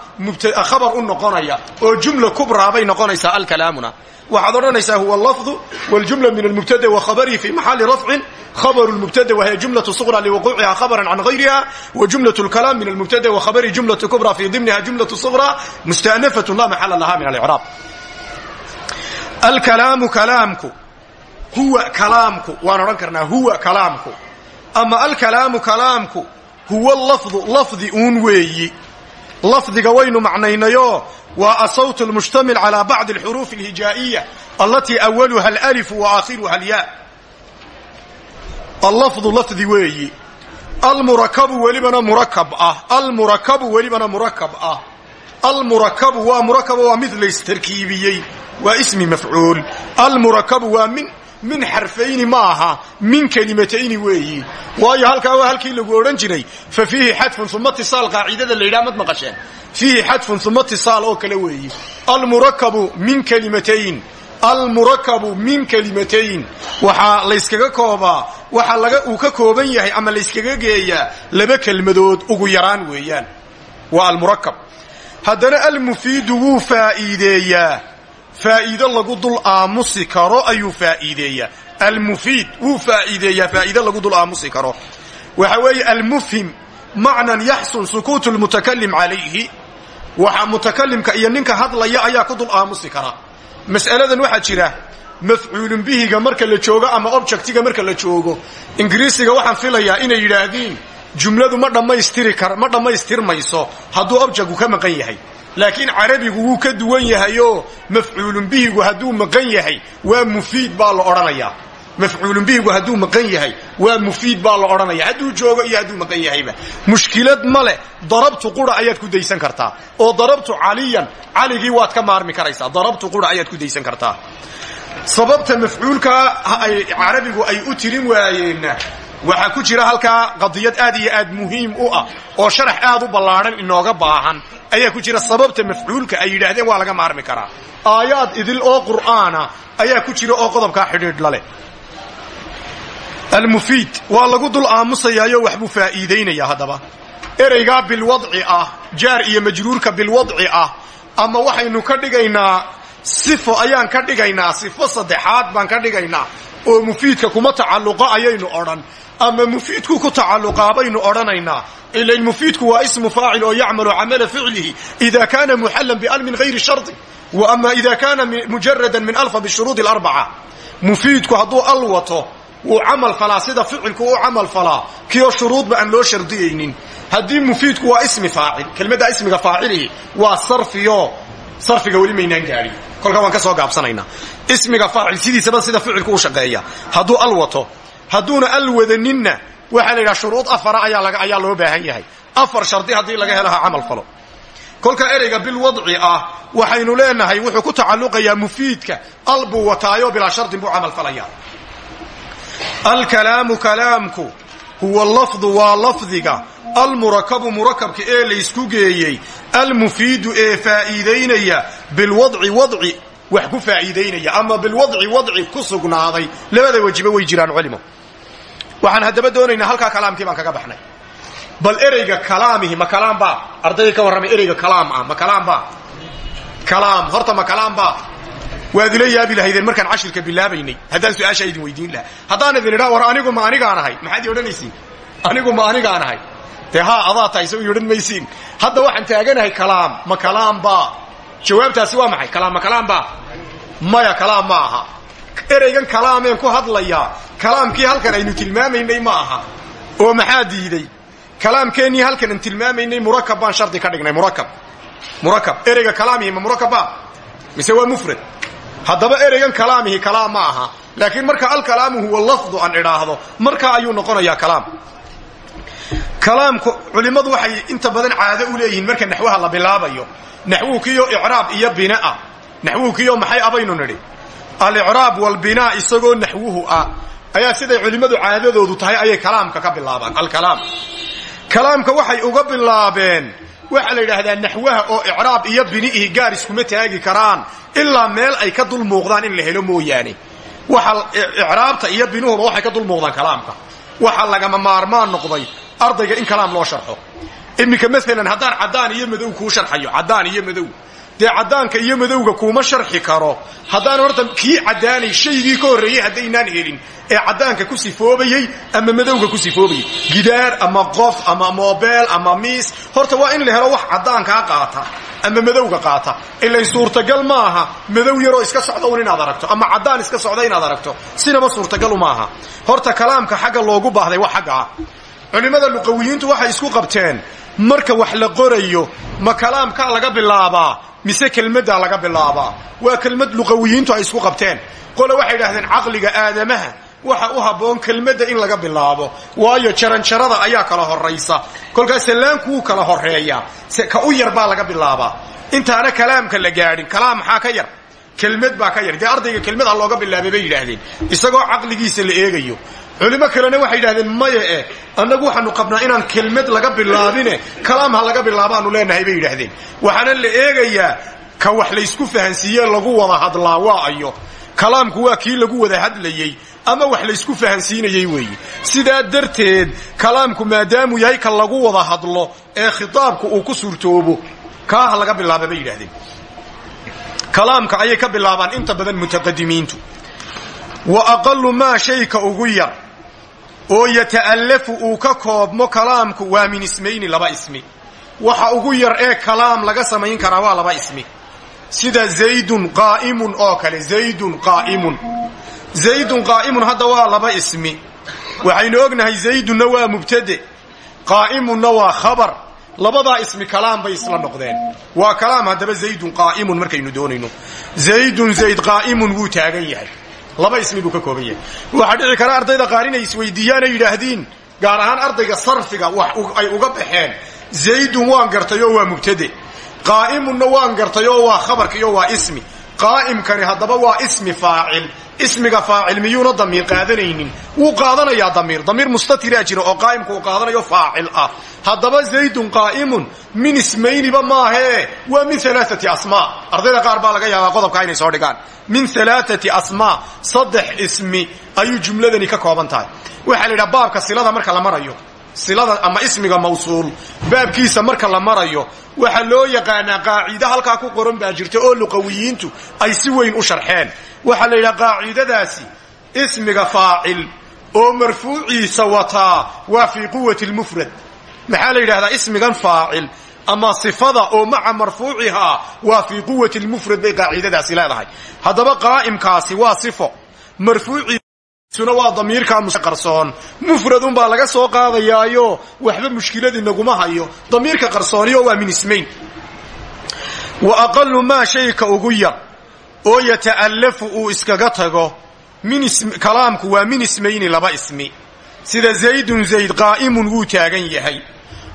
khabar u noqonaya oo jumla kubraa bay noqonaysaa alkalaamuna waxaad odhanaysaa huwa lafdu wljumla min almubtada wakhabarihi fi maxali rafcin. Khabaru lmubtada wahiya jumlatu suqra liwuquuciha khabara can hayriha wa jumlat lkalaam min almubtada wakhabari jumlatu kubra fi dimniha jumlatu suqra mustanafatun laa maxala laha min alcraab alkalaamu kalaamku huwa kalaamku waan odhan karnaa huwa kalaamku. Ama alkalaamu kalaamku huwa lafdu lafdi uun weeyi. Lafdiga waynu macnaynayoo waa asawt lmushtamil calaa bacdi alxuruuf alhijaa'iya allatii awaluha alalifu wa aakhiruha alyaa allafdu lafdi weeyi almurakabu welibana murakab ah almurakabu welibana murakab ah almurakabu waa murakaba waa mid lays tarkiibiyey waa ismi mafcuul almurakabu waa min min xarfayni ma aha min kelimatayni weeyi. Waayo halkaa waa halkii lagu odhan jiray fa fiihi xadfun uma tisaal qaacidada la yidhaha mad maqasheen. Fiihi xadfun uma tisaal oo kale weeyi. Almurakabu min kelimatayn almurakabu min kelimatayn waxaa layskaga koobaa waxa laga uu ka kooban yahay ama layskaga geeyaa laba kelmadood ugu yaraan weeyaan. Waa almurakab haddana almufiidu wuu faa'iideeyaa faa'iido lagu dul aamusi karo ayuu faa'iideeyaa. Almufiid wuu faa'iideeyaa faa'iido lagu dul aamusi karo. Waxa weeye almufhim macnan yaxsun sukuutu lmutakalim calayhi. Waxa mutakalimka iyo ninka hadlaya ayaa ku dul aamusi kara. Mas'aladan waxaa jira mafcuulun bihiga marka la joogo ama objectiga marka la joogo. Ingiriisiga waxaan filayaa inay yidhaahdiin jumladu ma dhammaystiri kar ma dhammaystirmayso hadduu objectku ka maqan yahay laakiin carabigu wuu ka duwan yahayoo mafcuulun bihigu hadduu maqan yahay waa mufiid baa la odhanayaa. Mafcuulun bihigu hadduu maqan yahay waa mufiid baa la odhanaya hadduu joogo iyo hadduu maqan yahayba. Mushkilad ma leh darabtu qura ayaad ku daysan kartaa. Oo darabtu caliyan caligii waad ka maarmi karaysaa. Darabtu qura ayaad ku daysan kartaa. Sababta carabigu ay u tirin waayeenna waxaa ku jira halkaa qadiyad aad iyo aad muhiim u ah oo sharax aad u ballaadhan inooga baahan. Ayaa ku jira sababta mafcuulka ay yidhaahdeen waa laga maarmi karaa. Aayaad idil oo qur'aana ayaa ku jira oo qodobkaa xidhiidh la leh almufiid waa lagu dul aamusayaayo waxbuu faa'iidaynayaa haddaba. Ereygaa bilwadci ah jaar iyo majruurka bilwadci ah ama waxaynu ka dhigaynaa sifo ayaan ka dhigaynaa sifo saddexaad baan ka dhigaynaa oo mufiidka kuma tacalluqa ayaynu odhan ama mufiidku ku tacalluqaa baynu odhanaynaa. Ila mufiidku waa ismu faacil oo yacmalu camala ficlihi ida kana muxallan bial min hayri shardi wa ama ida kana mujaradan min alfa bishuruudi alarbaca. Mufiidku hadduu al wato wuu camal falaa sida ficilku u camal falaa kioo shuruudba aan loo shardiyaynin. Haddii mufiidku waa ismi faacil kelmadda ismiga faacilihi waa sarfiyo sarfiga weli maynaan gaadhin. Kolkaa waan ka soo gaabsanaynaa. Ismiga faacil sidiisaba sida ficilku u shaqeeya. Hadduu al wato hadduuna al wadaninna waxaa la yidhaha shuruud afara ayaa loo baahan yahay. Afar shardi haddii laga helo ha camal falo. Kolka ereyga bilwadci ah waxaynu leenahay wuxuu ku tacalluqayaa mufiidka al buu wataayo bilaa shardin buu camal falaya. Alkalaamu kalaamku huwa lafdu waa lafdiga. Almurakabu murakabka ee laysku geeyey almufiidu ee faa'iidaynaya bilwadci wadci wax ku faa'iidaynaya. Ama bilwadci wadci ku sugnaaday labada wejiba way jiraan culimo waxaan haddaba doonaynaa halkaa kalaamkii baan kaga baxnay. Bal ereyga kalaamihi ma kalaam baa? Ardaydii ka warramay ereyga kalaam ah ma kalaam baa? Kalaam horta ma kalaam baa? Waad ila yaabi lahaydeen markaan cashirka bilaabaynay. Haddaan su'aashaa idin weydiin lahaa. Haddaan idin idhaa war anigu ma anigaan ahay. Maxaad ii odhanaysiin? Anigu ma anigaan ahay. Dee haa adaa tahay so ii odhan maysiin hadda waxaan taaganahay kalaam ma kalaam baa? Jawaabtaasi waa maxay? Kalaam ma kalaam baa? Maya kalaam ma aha. Ereygan kalaameen ku hadlayaa kalaamkii halkan aynu tilmaamaynay ma aha. Oo maxaa diiday? Kalaamkeennii halkan aan tilmaamaynay murakab baan shardi ka dhignay murakab murakab ereyga kalaamihi ma murakab baa? Mise waa mufrad? Haddaba ereygan kalaamihi kalaam ma aha. Laakiin marka alkalaamu huwa lafdu aan idhaahdo markaa ayuu noqonayaa kalaam. Kalaamku culimmadu waxay inta badan caado u leeyihiin marka naxwaha la bilaabayo. Naxwuukiyo icraab iyo binaa. Naxwuukiyo maxay abaynu nidhi? Alicraab walbinaa isagoo naxwuhu ah ayaa siday culimmadu caadadoodu tahay ayay kalaamka ka bilaabaan. Alkalaam. Kalaamka waxay uga bilaabeen waxaa la yidhaahdaa naxwaha oo icraab iyo bini'ihi gaar iskuma taagi karaan ilaa meel ay ka dul muuqdaan in la helo mooyaane. Waxa icraabta iyo binuhuba waxay ka dul muuqdaan kalaamka. Waxaa lagama maarmaan noqday ardayga in kalaam loo sharxo. Iminka maalan haddaan caddaan iyo madow kuu sharxayo caddaan iyo madow dee caddaanka iyo madowga kuuma sharxi karo. Haddaan horta kii caddaanay shaygii ka horreeyey haddaynaan helin ee caddaanka ku sifoobayey ama madowga ku sifoobayey. Gidaar ama qof ama moobeel ama miis. Horta waa in la helo wax caddaankaa qaata ama madowga qaata. Ilayn suurtagal maaha madow yaroo iska socda un inaad aragto ama caddaan iska socda inaad aragto. Sinaba suurtagalu maaha horta kalaamka xagga loogu baahday waa xagga ah. Luqawiyiintu waxay isku qabteen marka wax la qorayo ma kalaamkaa laga bilaabaa mise kelmaddaa laga bilaabaa? Waa kelmad luqawiyiintu ay isku qabteen. Qole waxay idhahdeen caqliga aadamaha waxa u habboon kelmadda in laga bilaabo. Waayo jaranjarada ayaa kala horaysa kolkaas salaankuu kala horreeya ka u yar baa laga bilaabaa. Intaana kalaamka la gaadhin kalaam maxaa ka yar? Kelmad baa ka yar. Dee ardayga kelmad ha looga bilaabay bay yidhaahdeen. Isagoo caqligiisa la eegayo culimo kalena waxay yidhahdeen maya eh annagu waxaanu qabnaa inaan kelmad laga bilaabine kalaam ha laga bilaabaanu leenahay bay yidhaahdeen. Waxaana la eegayaa ka wax laysku fahansiiye lagu wada hadlaa waa ayo. Kalaamku waa kii lagu wada hadlayey ama wax laysku fahansiinayey weeye. Sidaa darteed kalaamku maadaamuu yahay ka lagu wada hadlo ee khitaabku uu ku suurtoobo. Kaa ha laga bilaaba bay yidhahdeen kalaamka ayay ka bilaabaan inta badan mutaqadimiintu. Wa aqalu maa shayka ugu yar oo yata'allafu uu ka koobmo kalaamku waa min ismayni laba ismi. Waxa ugu yar ee kalaam laga samayn karaa waa laba ismi. Sida zaydun qaa'imun oo kale zaydun qaa'imun. Zaydun qaa'imun hadda waa laba ismi. Waxaynu ognahay zaydunna waa mubtade qaa'imunna waa khabar. Labadaa ismi kalaam bay isla noqdeen. Waa kalaam haddaba zaydun qaa'imun markaynu doonayno. Zaydun zayd qaa'imun wuu taagan yahay laba ismi buu ka kooban yahay. Waxaa dhici kara ardayda qaar inay isweydiiyaan ay yidhaahdiin gaar ahaan ardayga sarfiga wax ay uga baxeen. Zaydun waan gartayoo waa mubtade. Qaa'imunna waan gartayoo waa khabarkiyo waa ismi. Qaa'imkani haddaba waa ismi faacil ismiga faacil miyuuna damiir qaadanaynin. Wuu qaadanayaa damiir. Damiir mustatiraa jira oo qaa'imka uu qaadanayo faacil ah. Haddaba zaydun qaa'imun min ismayniba maahee waa min alaaati asmaa. Ardayda qaar baa laga yaabaa qodobkaa inay soo dhigaan. Min alaaati asmaa saddex ismi ayuu jumladani ka kooban tahay. Waxaa la yidhaha baabka silada marka la marayo silada ama ismiga mawsuul. Baabkiisa marka la marayo waxaa loo yaqaanaa qaaciide halkaa ku qoran baa jirta oo luqawiyiintu ay si weyn u sharxeen. Waxaa la yidhaha qaacidadaasi ismiga faacil oo marfuuciisa wataa waa fii quwati lmufrad. Maxaa la yidhahdaa ismigan faacil ama sifada oo maca marfuucihaa waa fii quwati lmufrad bay qaacidadaasi leedahay. Haddaba qaa'imkaasi waa sifo marfuuciisuna waa damiirkaa qarsoon mufradunbaa laga soo qaadayaayo waxba mushkiladii naguma hayo. Damiirka qarsooniyo waa min ismayn wa aqalu maa shayka ugu yar oo yata'allafu uu iskaga tago. Kalaamku waa min ismayni laba ismi. Sida zaydun zayd qaa'imun wuu taagan yahay.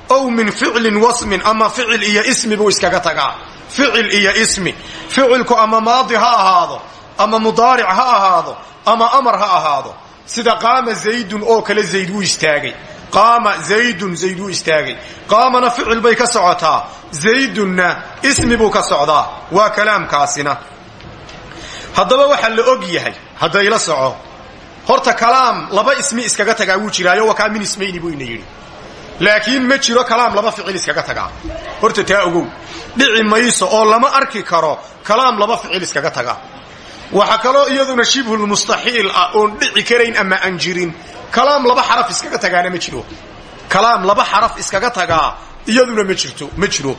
Ow min ficlin wasmin ama ficil iyo ismi buu iskaga tagaa. Ficil iyo ismi. Ficilku ama maadi ha ahaado ama mudaaric ha ahaado ama amar ha ahaado. Sida qaama zaydun oo kale zayd wuu istaagay. Qaama zaydun zayd wuu istaagay. Qaamana ficil bay ka socotaa. Zaydunna ismi buu ka socdaa. Waa kalaamkaasina. Haddaba waxaa la og yahay haddayla soco horta kalaam laba ismi iskaga tagaa wuu jiraayo waa kaa min ismayni buu ina yidhi. Laakiin ma jiro kalaam laba ficil iskaga tagaa. Horta taa ogow dhici mayso oo lama arki karo kalaam laba ficil iskaga tagaa waxaa kaloo iyaduna shibhulmustaxiil ah oon dhici karayn ama aan jirin. Kalaam laba xaraf iskaga tagaana ma jiro. Kalaam laba xaraf iskaga tagaa iyaduna ma jirto ma jiro.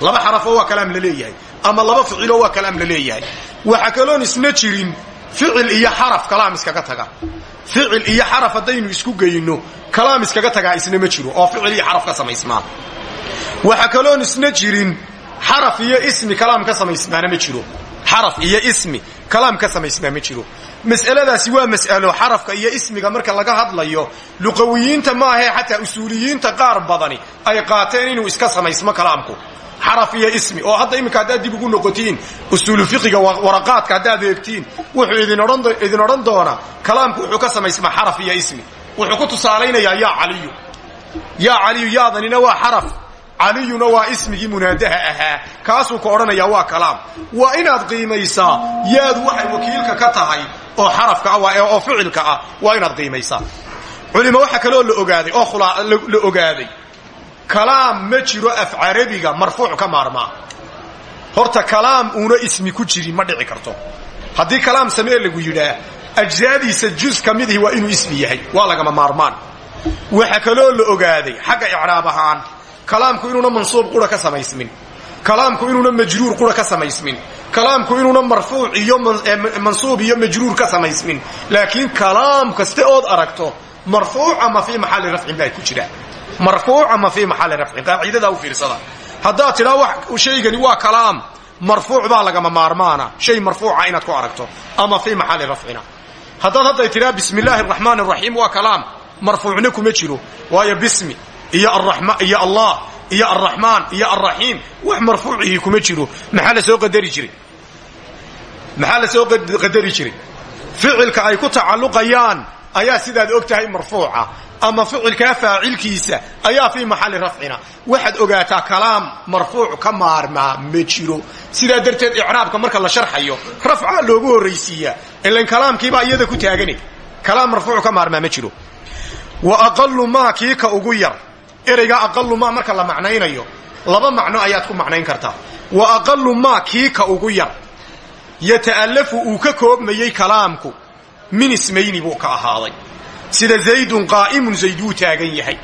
Laba xarafoo waa kalaam la leeyahay ama laba ficiloo waa kalaam la leeyahay. Waxaa kaloon isna jirin ficil iyo xaraf kalaam iskaga taga. Ficil iyo xaraf haddaynu isku geyno kalaam iskaga tagaa isna ma jiro oo ficil iyo xaraf ka samaysmaa. Waxaa kaloon isna jirin xaraf iyo ismi kalaam ka samaysmaana ma jiro. Xaraf iyo ismi kalaam ka samaysmaa ma jiro. Mas'aladaasi waa mas'alo xarafka iyo ismiga marka laga hadlayo luqawiyiinta maahee xataa usuuliyiinta qaar badani ay qaateen inuu iska samaysmo kalaamku. Xaraf iyo ismi oo hadda iminka haddaad dib ugu noqotiin usuulu fiqiga waraqaadka haddaad eegtiin wuxuu idin odhan doonaa kalaamku wuxuu ka samaysmaa xaraf iyo ismi. Wuxuu ku tusaalaynayaa yaa caliyu yaa caliyu yaadanina waa xaraf caliyuna waa ismigii munaadaha ahaa. Kaasuu ka odhanayaa waa kalaam. Waa inaad qiimaysaa. Yaadu waxay wakiilka ka tahay oo xarafka ah oo ficilka ah. Waa inaad qiimaysaa. Culima waxaa kaloo la ogaaday oo la ogaaday kalaam ma jiro af carabiga marfuuc ka maarmaa horta kalaam uuna ismi ku jirin ma dhici karto. Haddii kalaam samee lagu yidhaa ajsaadiisa juz ka waa inuu ismi yahay. Waa lagama maarmaan. Waxaa kaloo la ogaaday xagga icraab kalaamku inuuna mansuub qura ka samaysmin. Kalaamku inuuna majruur qura ka samaysmin. Kalaamku inuuna marfuuc iyo mansuub iyo majruur ka samaysmin. Laakiin kalaam kaste ood aragto marfuuc ama fii maxalli rafcin baa ku jira. Marfuuc ama fii maxalli rafcin qaaciidadaa u fiirsada. Haddaad tidhaa shaygani waa kalaam marfuuc baa lagama maarmaana. Shay marfuuca inaad ku aragto ama fii maxalli rafcina. Haddaad hadday tidhaa bismi illaahi araxmaan araxiim waa kalaam marfuucna kuma jiro. Waayo bismi iyo iyo allah iyo alraxmaan iyo alraxiim wax marfuucihii kuma jiro. Maxaa la soo qadari jiray? Maxaa la soo qadari jiray? Ficilka ay ku tacalluqayaan ayaa sidaad og tahay marfuuca ama ficilkaa faacilkiisa ayaa fii maxalli rafcina. Waxaad ogaataa kalaam marfuuc ka maarmaa ma jiro. Sidaa darteed icraabka marka la sharxayo rafcaa loogu horraysiiyaa ilan kalaamkiibaa iyada ku taagane kalaam marfuuc ka maarmaa ma jiro. Wa aqalu maa ereygaa aqalu maa marka la macnaynayo laba macno ayaad ku macnayn kartaa. Wa aqalu maa kii ka ugu yar yata'allafu uu ka koobmayey kalaamku min ismayni buu ka ahaaday. Sida zaydun qaa'imun zayd wuu taagan yahay.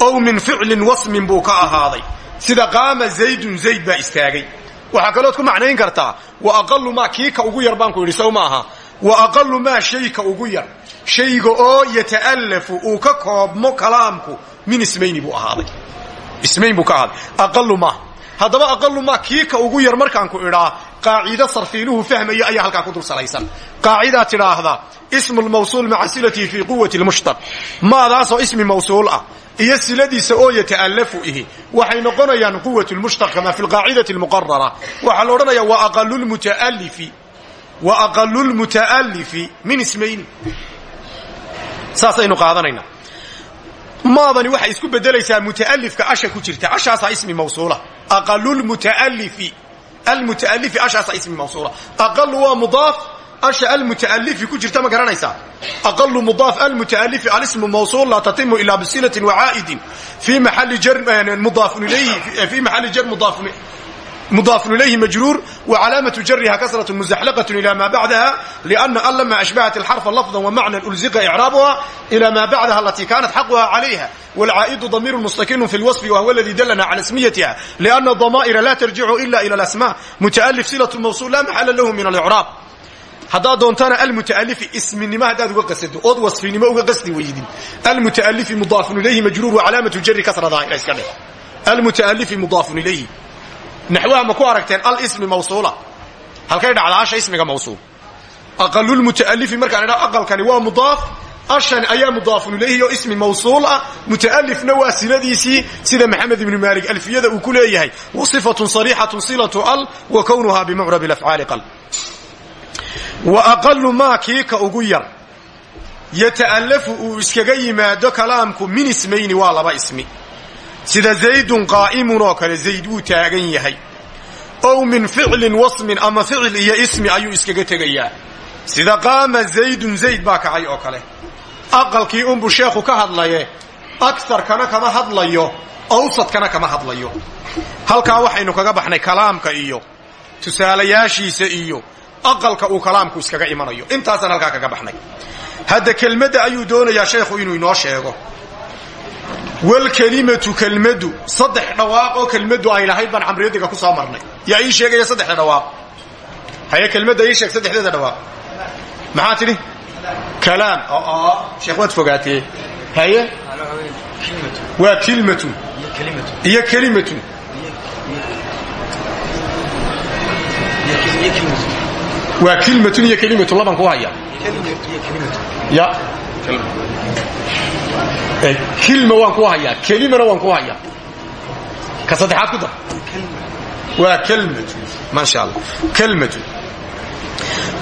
Ow min ficlin wasmin buu ka ahaaday. Sida qaama zaydun zayd baa istaagay. Waxaa kalood ku macnayn kartaa wa aqalu maa kii ka ugu yar baan ku yidhi sow maaha wa aqalu maa shay ka ugu yar. Shayga oo yata'allafu uu ka koobmo kalaamku min ismayni buu ahaaday. Ismayn buu ka ahaaday. Aqalu maa haddaba aqalu maa kii ka ugu yar markaan ku idhaa qaacido sarfiiluhu fahmaya ayaa halkaa ku dul salaysan qaacidaa tidhaahda ismu lmawsuul maca silatihi fii quwati lmushtaq maadaasoo ismi mawsuul ah iyo siladiisa oo yata'allafu ihi waxay noqonayaan quwat lmushtaq kama fi lqaacidati lmuqarara waxaa la odhanaya wa aqalu lmutaalifi wa aqalu lmuta'allifi min ismayni saasaynu qaadanaynaa maadani waxay isku bedelaysaa muta'alifka asha ku jirta. Ashaasaa ismi mawsuula. Aqalu lmutaalifi almutaalifi ashaasaa ismi mawsuula. Aqalu waa mudaaf. Asha almutaalifi ku jirta ma garanaysaa? Aqalu mudaaf almutaalifi alismu mawsuul laa tatimu ilaa bisilatin wacaa'idin fii maxalli jar mudaafun ilayhi. Fii maxalli jar mudaafun مضاف إليه مجرور وعلامة جرها كسرة مزحلقة إلى ما بعدها لأن أن لما أشبهت الحرف لفظا ومعنى ألزق إعرابها إلى ما بعدها التي كانت حقها عليها والعائد ضمير مستكن في الوصف وهو الذي دلنا على اسميتها لأن الضمائر لا ترجع إلا إلى الأسماء متألف صلة الموصول لا محل له من الإعراب haddaad doontaana almutaalifi isminimo haddaad uga qasado ood wasfinimo uga qasdi weydin almutaalifi mudaafun ilayhi majruur wacalaamatu jari kasradaha ila iska dheh almutaalifi mudaafun ilayhi naxwaha ma ku aragteen alismi mawsuula. Halkay dhacdaa asha ismiga mawsuul. Aqalulmutaalifi markaan idha aqalkani waa mudaaf. Ashan ayaa mudaafun ilayhi oo ismi mawsuul ah. Muta'alifna waa siladiisii sida maxamed ibnu maalik alfiyada uu ku leeyahay. Wa sifatun sariixatun silatu al wa kownuha bimucrabi afcaali qal wa aqalu maa kii ka ugu yar. Yata'allafu uu iskaga yimaado kalaamku min ismayni waa laba ismi sida zaydun qaa'imun oo kale zayd wuu taagan yahay. Ow min ficlin wasmin ama ficil iyo ismi ayuu iskaga tegayaa. Sida qaama zaydun zayd baa kacay oo kale. Aqalkii unbuu sheekhu ka hadlaye akarkana kama hadlayo awsadkana kama hadlayo. Halkaa waxaynu kaga baxnay kalaamka iyo tusaalayaashiisa iyo aqalka uu kalaamku iskaga imanayo. Intaasaan halkaa kaga baxnay. Hadda kelmadda ayuu doonayaa sheekhu inuu inoo sheego walkelimatu kelmadu saddex dhawaaq oo kelmadu ay lahayd baan camriyadiga ku soo marnay. Yaa ii sheegaya saddexda dhawaaq. Haye kelmadda ii sheeg saddexdeeda dhawaaq. Maxaa tidhi? Kalaam. Sheekh waad fogaatee. Haye? Waa kilmatun iyo kelimatun waa kilmatun iyo kelimatun laban ku haya. Ya kilma waan ku hayaa. Kelimana waan ku hayaa. Ka saddexaad ku dar. Waa kelmatu maasha allah kelmatu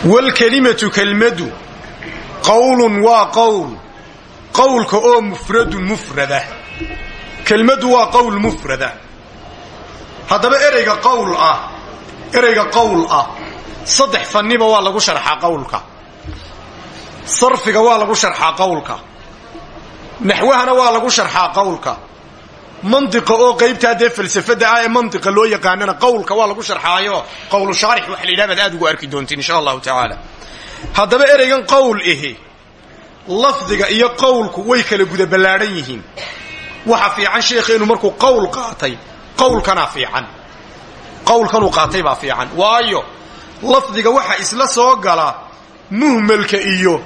waalkelimatu kelmadu qawlun waa qowl. Qowlka oo mufradun mufrada. Kelmadu waa qowl mufrada. Haddaba ereyga qowl ah ereyga qowl ah saddex fanniba waa lagu sharxaa qowlka. Sarfiga waa lagu sharxaa qowlka naxwahana waa lagu sharxaa qowlka. Mandiqa oo qaybtaa dee falsafada ah ee mandiqa loo yaqaanana qowlka waa lagu sharxaayo. Qowlu shaarix waxa la yidhaha aad ugu arki doontiin insha allahu tacaala. Haddaba ereygan qowl ihi lafdiga iyo qowlku way kala guda ballaadhan yihiin. Waxa fiican sheekheenu markuu qowl qaatay qowlkanaa fiican. Qowlkanuu qaatay baa fiican. Waayo lafdiga waxa isla soo gala muhmalka iyo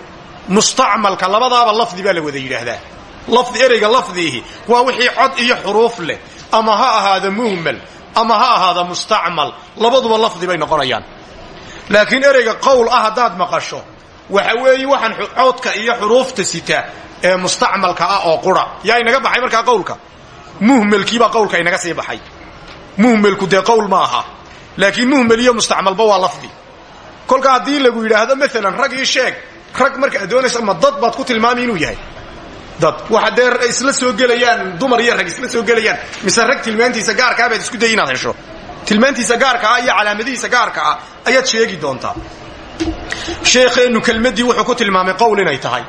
mustacmalka labadaaba lafdi la wada yidhaahdaa lafdi ereyga lafdiihi waa wixii cod iyo xuruuf leh. Ama ha ahaada muhmal ama ha ahaada mustacmal labaduba lafdi bay noqonayaan. Laakiin ereyga qowl ah haddaad maqasho waxa weeye waxaan codka iyo xuruufta sita ee mustacmalka ah oo qura. Yaa inaga baxay markaa qowlka? Muhmalkiibaa qowlka inaga sii baxay. Muhmalku dee qowl ma aha. Laakiin muhmal iyo mustacmalba waa lafdi. Kolka haddii lagu yidhaahdo maalan rag ii sheeg rag markaad doonaysa ma dad baad ku tilmaami inuu yahay dad. Waxa dee isla soo gelayaan dumar iyo rag isla soo gelayaan. Mise rag tilmaantiisa gaarkaa baad isku day inaad hesho. Tilmaantiisa gaarka ah iyo calaamadihiisa gaarka ah ayaad sheegi doontaa. Sheekheennu kelmaddii wuxuu ku tilmaamay qowl inay tahay.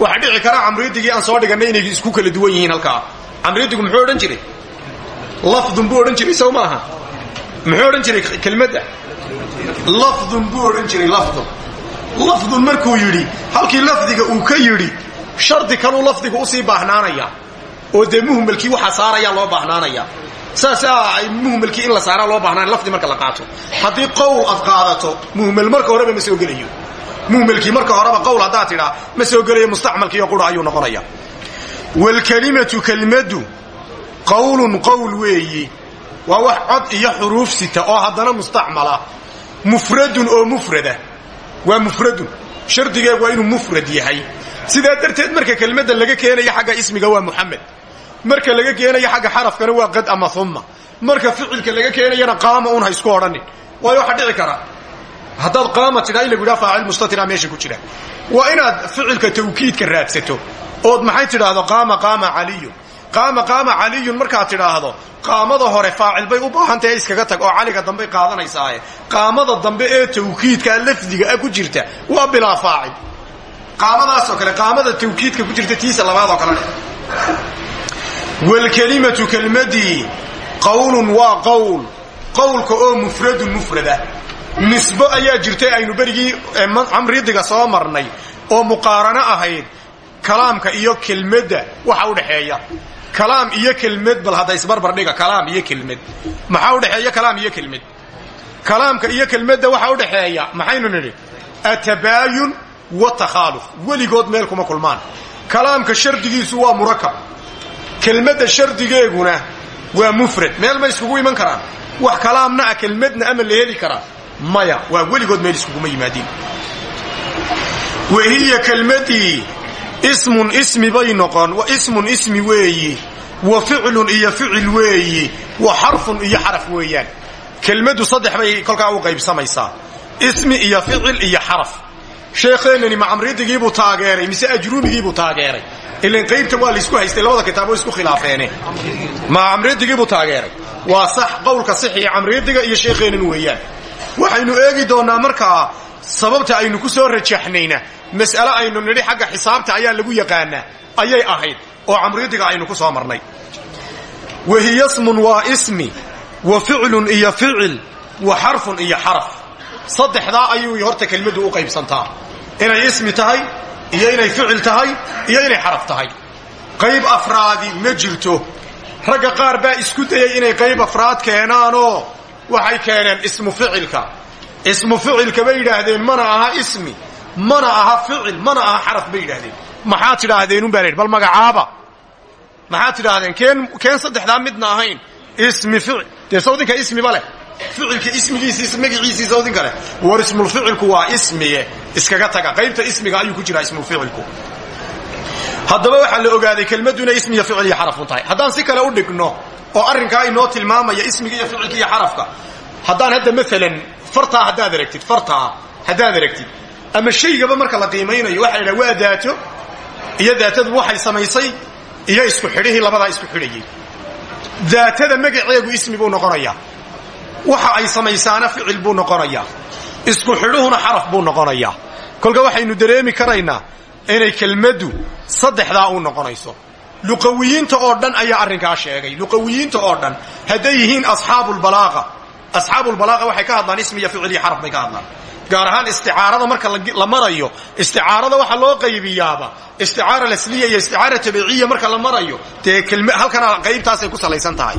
Waxaa dhici kara camriidigii aan soo dhigannay inay isku kala duwan yihiin halkaa. Camriidigu muxuu odhan jiray? Lafdun buu odhan jiray sow muxuu odhan jiray kelmadda? Lafdun buu odhan jiray lafdun. Lafdun markuu yidhi halkii lafdiga uu ka yidhi shardi kaluu lafdigu u sii baahnaanaya oo dee muhmalkii waxaa saarayaa loo baahnaanaya. Saasaa muhmalkii in la saaraa loo baahnaan lafdi marka la qaato. Haddii qowl aad qaadato marka horeba ma soo gelayo. Muhmalkii marka horeba qowl haddaad tidhaa ma soo gelayo mustacmalkiiyo qura ayuu noqonaya. Waalkelimatu kelmadu qowlun qowl weeyi. Waa wax cod iyo xuruuf sita oo haddana mustacmala. Mufradun oo mufrada. Waa mufradun. Shardigeegu waa inuu mufrad yahay sidaa darteed marka kelmadda laga keenayo xagga ismiga waa muxamed marka laga keenayo xagga xarafkana waa qad ama umma marka ficilka laga keenayana qaama un isku odhanin. Waayo waxaa dhici kara. Haddaad qaama tidhaa in lagu yidhaha faacil mustatira meesha ku jira. Waa inaad ficilka tawkiidka raadsato ood maxay tidhaahdo qaama qaama caliyun. Qaama qaama caliyun markaad tidhaahdo qaamada hore faacil bay u baahantahe iskaga tag. Oo caliga dambey qaadanaysaaye qaamada dambe ee tawkiidkaa lafdiga ku jirta waa bilaa faacil qaamadaasoo kale qaamada tawkiidka ku jirta tiisa labaadoo kalene waalkelimatu kelmadii qowlun waa qowl qowlka oo mufradun mufrada. Nisbo ayaa jirtay aynu berigii camridiga soo marnay oo muqaarano ahayd. Kalaamka iyo kelmadda waxa u dhexeeya kalaam iyo kelmad bal hadda isbarbardhiga kalaam iyo kelmad. Maxaa udhexeeya kalaam iyo kelmad? Kalaamka iyo kelmadda waxa u dhexeeya maxaynu nidhi? Atabaayun watakhaaluf weligood meel kuma kulmaan. Kalaamka shardigiisu waa murakab kelmadda shardigeeguna waa mufrad. Meel ma iskugu iman karaan. Wax kalaamna ah kelmadna ama la heli karaa maya. Waa weligood meel iskuguma yimaadiin wahiya kelmadii ismun ismi bay noqon. Ismun ismi weeyi. Wa ficlun iyo ficil weeyi. Wa xarfun iyo xaraf weeyaan. Kelmaddu saddex bay sheekheenani macamridigiibuu taageeray mise ajruumigiibuu taageeray. Ilan qaybta waa laysku haystay labada kitaabo isku khilaafeene macamridigiibuu taageeray. Waa sax qowlka sixiya camridiga iyo sheekheenan weeyaan. Waxaynu eegi doonnaa markaa sababta aynu ku soo rajaxnayna mas'ale aynu nidhi xagga xisaabta ayaa lagu yaqaanaa ayay ahayd oo camridiga aynu ku soo marnay. Wahiya smun waa ismi wa ficlun iyo ficil wa xarfun iyo xaraf. Saddexdaa ayuu horta kelmaddu inay ismi tahay iyo inay ficil tahay iyo inay xaraf tahay. Qayb afraadi ma jirto. Ragga qaar baa isku dayay inay qayb afraad keenaanoo waxay keeneen ismu ficilka. Ismu ficilka bay yidhaahdeen mana aha ismi mana aha ficil mana aha xaraf bay yidhaahdeen. Maxaad tidhaahdeen? Umbaa laydhi bal magacaaba. Maxaad tidhaahdeen? Keen keen saddexdaa midna ahayn. Ismi ficil. Dee sawdinka ismiba leh ficilka ismigiisiisa magaciisiisa odin kale. War ismulficilku waa ismiye iskaga taga. Qaybta ismiga ayuu ku jiraa ismulficilku haddaba waxaa la ogaaday kelmaddu inay ismiya ficil iyo xarafun tahay. Haddaan si kale u dhigno oo arrinkaa inoo tilmaamaya ismiga iyo ficilka iyo xarafka haddaan hadda maalan fartaa haddaad aragtid fartaa haddaad aragtid ama shaygaba marka la qiimaynayo waxa la idhaha waa daato iyo daatadu waxay samaysay iyo isku xidhihii labadaa isku xidhayay. Daatada magaceegu ismi buu noqonayaa waxa ay samaysaana ficil buu noqonayaa isku xidhuhuna xaraf buu noqonayaa kolka waxaynu dareemi karaynaa inay kelmaddu saddexdaa u noqonayso. Luqawiyiinta oo dhan ayaa arrinkaa sheegay. Luqawiyiinta oo dhan hadday yihiin asxaabulbalaaqa asxaabulbalaaqa waxay ka hadlaan ismi iyo ficil iyo xaraf bay ka hadlaan. Gaar ahaan isticaarada marka la marayo isticaarada waxaa loo qaybiyaaba isticaara lasliya iyo isticaara tabiciya marka la marayo dee halkana qaybtaasay ku salaysan tahay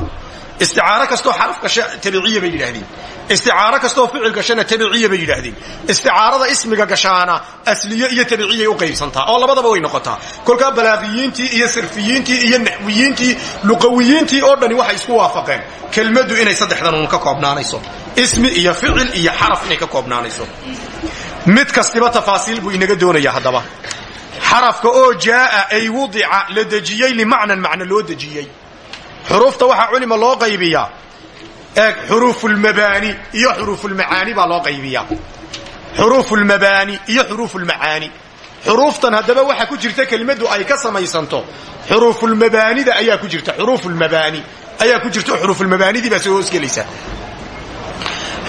isticaaro kastoo xaraf gasha tabiciya bay yidhaahdeen. Isticaaro kastoo ficil gashana tabiciya bay yidhaahdeen. Isticaarada ismiga gashaana asliye iyo tabiciyay u qaybsantaa oo labadaba way noqotaa. Kolkaa balaaqiyiintii iyo sarfiyiintii iyo naxwiyiintii luqawiyiintii oo dhani waxay isku waafaqeen. Kelmaddu inay saddexdan uun ka koobnaanayso. Ismi iyo ficil iyo xaraf inay ka koobnaanayso. Mid kastiba tafaasiil buu inaga doonaya haddaba. Xarafka oo jaaa ay wudica la dejiyey limacnan macno loo dejiyey xuruufta waxaa culima loo qaybiyaa. Eeg xuruufulmabaani iyo xuruufulmacaani baa loo qaybiyaa. Xuruufulmabaani iyo xuruufulmacaani xuruuftan haddaba waxaa ku jirta kelmaddu ay ka samaysanto. Xuruufulmabaanida ayaa ku jirta. Xuruufulmabaani ayaa ku jirta. Xuruufulmabaanidii baa soo hoosgelaysa.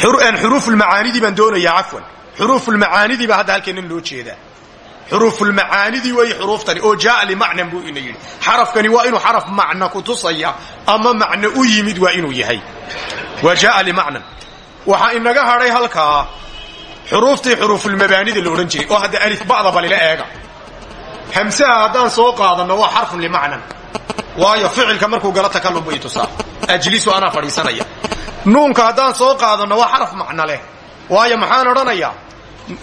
Xuruufulmacaanidii baan doonayaa cafwan. Xuruufulmacaanidii baa hadda halkeennan loo jeedaa xuruufulmacaanidii way xuruuftani oo jaaa limacnan buu ina yidhi. Xarafkani waa inuu xaraf macna ku tusaya ama macno u yimid waa inuu yahay. Waa jaaa limacnan waxaa inaga hadhay halkaa xuruuftii xuruufulmabaanida la odhan jiray oo hadda alifba'da balila eega. Hamsaha haddaan soo qaadanno waa xarfun limacnan waayo ficilka markuu galo takallum bay tusaa. Ajlisu anaa fadhiisanaya. Nuunka haddaan soo qaadanno waa xaraf macno leh. Waayo maxaan odhanayaa?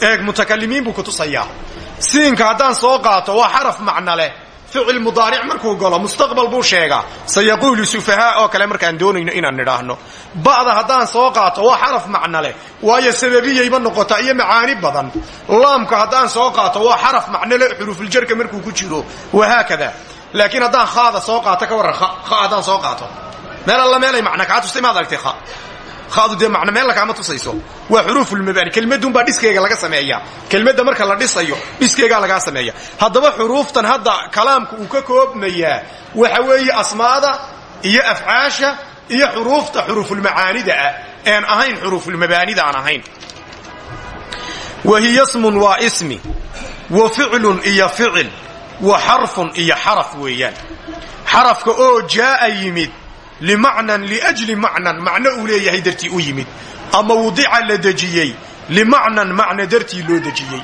Eeg mutakalimiin buu ku tusayaa siinka haddaan soo qaato waa xaraf macno leh. Ficil mudaaric markuu galo mustaqbal buu sheegaa. Sayaquulu sufahaa oo kale markaan doonayno inaan nidhaahno. Ba'da haddaan soo qaato waa xaraf macno leh. Waayo sababiyayba noqota iyo macaani badan. Laamka haddaan soo qaato waa xaraf macno leh xurufuljarka markuu ku jiro. Wahaakada laakiin haddaan khaada soo qaato ka warran kha haddaan soo qaato. Meel alla meelay macna kaa tustay maad aragtay kha khadu dee macno meel lakaama tusayso. Waa xuruufulmabaani kelmadunbaa dhiskeega laga sameeyaa. Kelmadda marka la dhisayo dhiskeegaa lagaa sameeya haddaba xuruuftan hadda kalaamku uu ka koobmayaa waxa weeye asmaada iyo afcaasha iyo xuruufta xuruufulmacaanida ah een ahayn xuruufulmabaanida aan ahayn. Wa hiya smun waa ismi wa ficlun iyo ficil wa xarfun iyo xaraf weeyaan. Xarafka oo jaaa yimid limacnan liajli macnan macno uu leeyahay dartii u yimid. Ama wudica la dejiyey limacnan macno dartii loo dejiyey.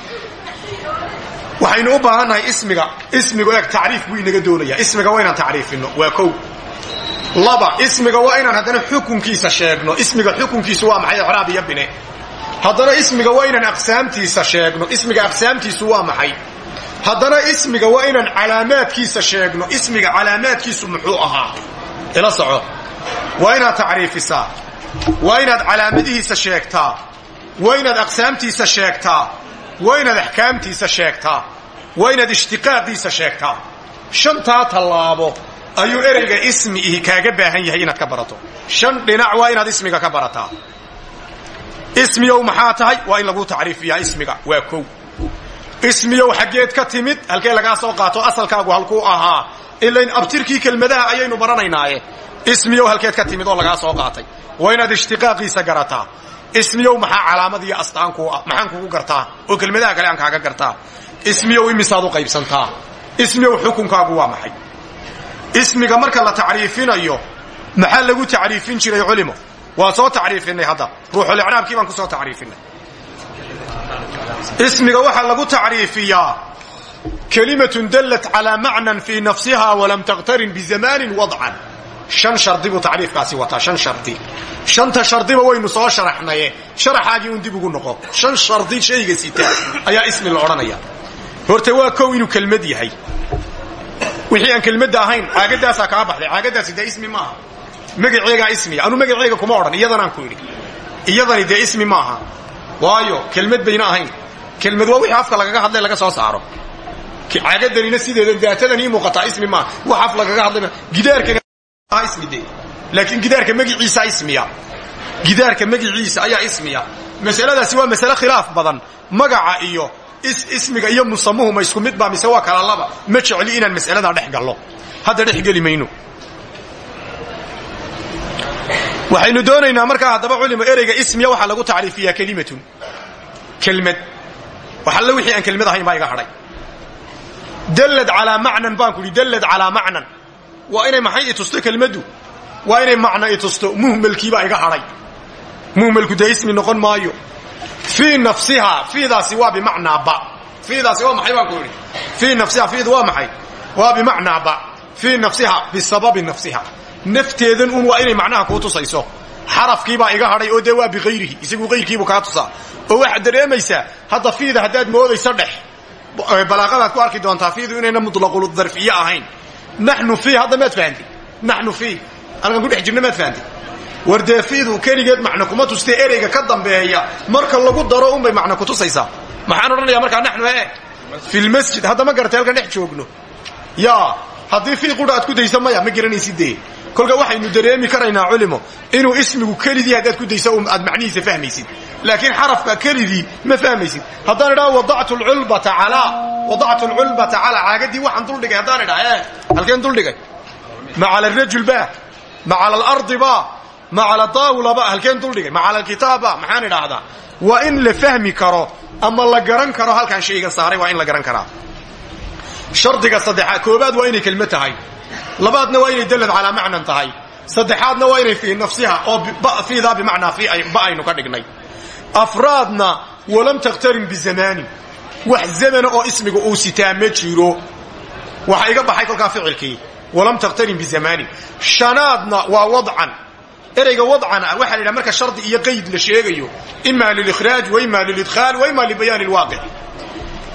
Waxaynu u baahannahay ismiga ismigu eeg tacriif buu inaga doonaya ismiga waa inaan tacriifino waa kow. Laba ismiga waa inaan haddana xukunkiisa sheegno. Ismiga xukunkiisu waa maxay? Icraab iyo bine. Haddana ismiga waa inaan aqsaamtiisa sheegno. Ismiga aqsaamtiisu waa maxay? Haddana ismiga waa inaan calaamaadkiisa sheegno. Ismiga calaamaadkiisu muxuu ahaa ila soco. Waa inaad tacriifisaa waa inaad calaamadihiisa sheegtaa waa inaad aqsaamtiisa sheegtaa waa inaad axkaamtiisa sheegtaa waa inaad ishtiqaaqiisa sheegtaa shantaa tallaabo ayuu ereyga ismi ihi kaaga baahan yahay inaad ka barato. Shan dhinac waa inaad ismiga ka barataa. Ismiyow maxaa tahay? Waa in lagu tacriifiyaa ismiga. Waa kow. Ismiyow xaggeed ka timid halkee lagaa soo qaato asalkaagu halkuu ahaa ilayn abtirkii kelmadaha ayaynu baranaynaaye ismiyow halkeed ka timid oo lagaa soo qaatay. Waa inaad ishtiqaaqiisa garataa maxaa calaamad iyo astaan ah? Maxaan kugu gartaa? Oo kelmadaha kale aan kaaga gartaa. Ismiyow imisaad u qaybsantaa. Ismiyow xukunkaagu waa maxay? Ismiga marka la tacriifinayo maxaa lagu tacriifin jiray culimo? Waa soo tacriifinay hadda. Ruuxulicraabkii baan ku soo tacriifinay. Ismiga waxaa lagu tacriifiyaa kelimatun dallat calaa macnan fii nafsiha walam takhtarin bizamaanin wadcan shan shardi buu tacriifkaasi wataa shan shardi shanta shardiba waynu soo sharaxnaye sharaxaagii un dib ugu noqo shan shardi shayga sita ayaa ismi la odhanaya horta waa kow inuu kelmad yahay wixii aan kelmadda ahayn caagadaasaa kaa baxday caagaddaasi dee ismi maaha magaceegaa ismiya anuu magaceega kuma odhan iyadanaan ku idhi iyadani dee ismi maaha waayo kelmad bayna ahayn kelmad waa wixii afka lagaga hadlay laga soo saaro cagadanina sideeda daatadani muuqataa ismi maaha wax af lagaga hadlay gidaarkana ismi de laakiin gidaarka magiciisa ismiya. Gidaarka magiciisa ayaa ismiya. Masaladaasi waa masale khilaaf badan. Magaca iyo ismiga iyo musamuhu ma isku mid baa mise waa kala laba. Ma jecli inaan mas'aladaa dhex gallo. Hadda dhex geli mayno. Waxaynu doonaynaa markaa haddaba culima ereyga ismiya waxaa lagu tacriifiyaa kelimatun. Kelmad. Waxalle wixii aan kelmad ahayn baa iga hadhay dallad calaa macnan baan ku idhi dallad calaa macnan. Waa inay maxay i tusto kelmaddu? Waa inay macna i tusto? Muhmalkiibaa iga hadhay muhmalku dee ismi noqon maayo. Fii nafsihaa fiidaasi waa bimacnaa ba fiidaasi waa maxay baan ku idhi? Fii nafsiha fiidu waa maxay? Waa bimacnaa ba fii nafsiha bisababi nafsiha nafteedan un waa inay macnaha kuu tusayso. Xarafkiibaa iga hadhay oo dee waa biayrihi isagu qayrkiibu kaa tusaa. Oo waxaad dareemaysaa hadda fiida haddaad moodayso dhex balaaqadaad ku arki doontaa fiidu inayna mutlaquldarfiye ahayn. Naxnu fii hadda maad fahantay naxnu fii. Halkan ku dhex jirna maad fahantay war dee fiidu keligeed macno kuma tustee ereyga ka dambeeya marka lagu daro unbay macno ku tusaysaa. Maxaan odhanayaa markaa naxnu e fi lmasjid hadda ma garatay halkan dhex joogno. Yaa haddii fii qudha aad ku dayso maya ma garanaysid dee kolka waxaynu dareemi karaynaa culimo inuu ismigu kelidii haddaad ku dayso aad macnihiisa fahmaysid. Laakiin xarafka kelidii ma fahmaysid. Haddaan idhaha wadactu lculbata calaa wadactu lculbata calaa caagadii waxaan duldhigay haddaan idhaha e halkeen duldhigay ma cala arajul ba ma cala alardi ba ma cala daawula ba halkeen duldhigay ma cala alkitaab ba maxaan idhaahdaa. Waa in la fahmi karo ama la garan karo halkaan shaygan saaray waa in la garan karaa shardiga saddexaad koobaad waa inay kelmad tahay labaadna waa inay dalad calaa macnan tahay saddexaadna waa inay fii nafsiha oo fiidaa bimacnaa ba aynu ka dhignay. Afraadna walam takhtarin bizamaanin wax zamana oo ismiga uu sitaa ma jiro. Waxa iga baxay kolkaa ficilkii walam takhtarin bizamaanin shanaadna waa wadcan ereyga wadcan ah waxa la yidhaha marka shardi iyo qayd la sheegayo ima lilikhraaj wa ima lilidkhaal wa ima libayaani lwaaqic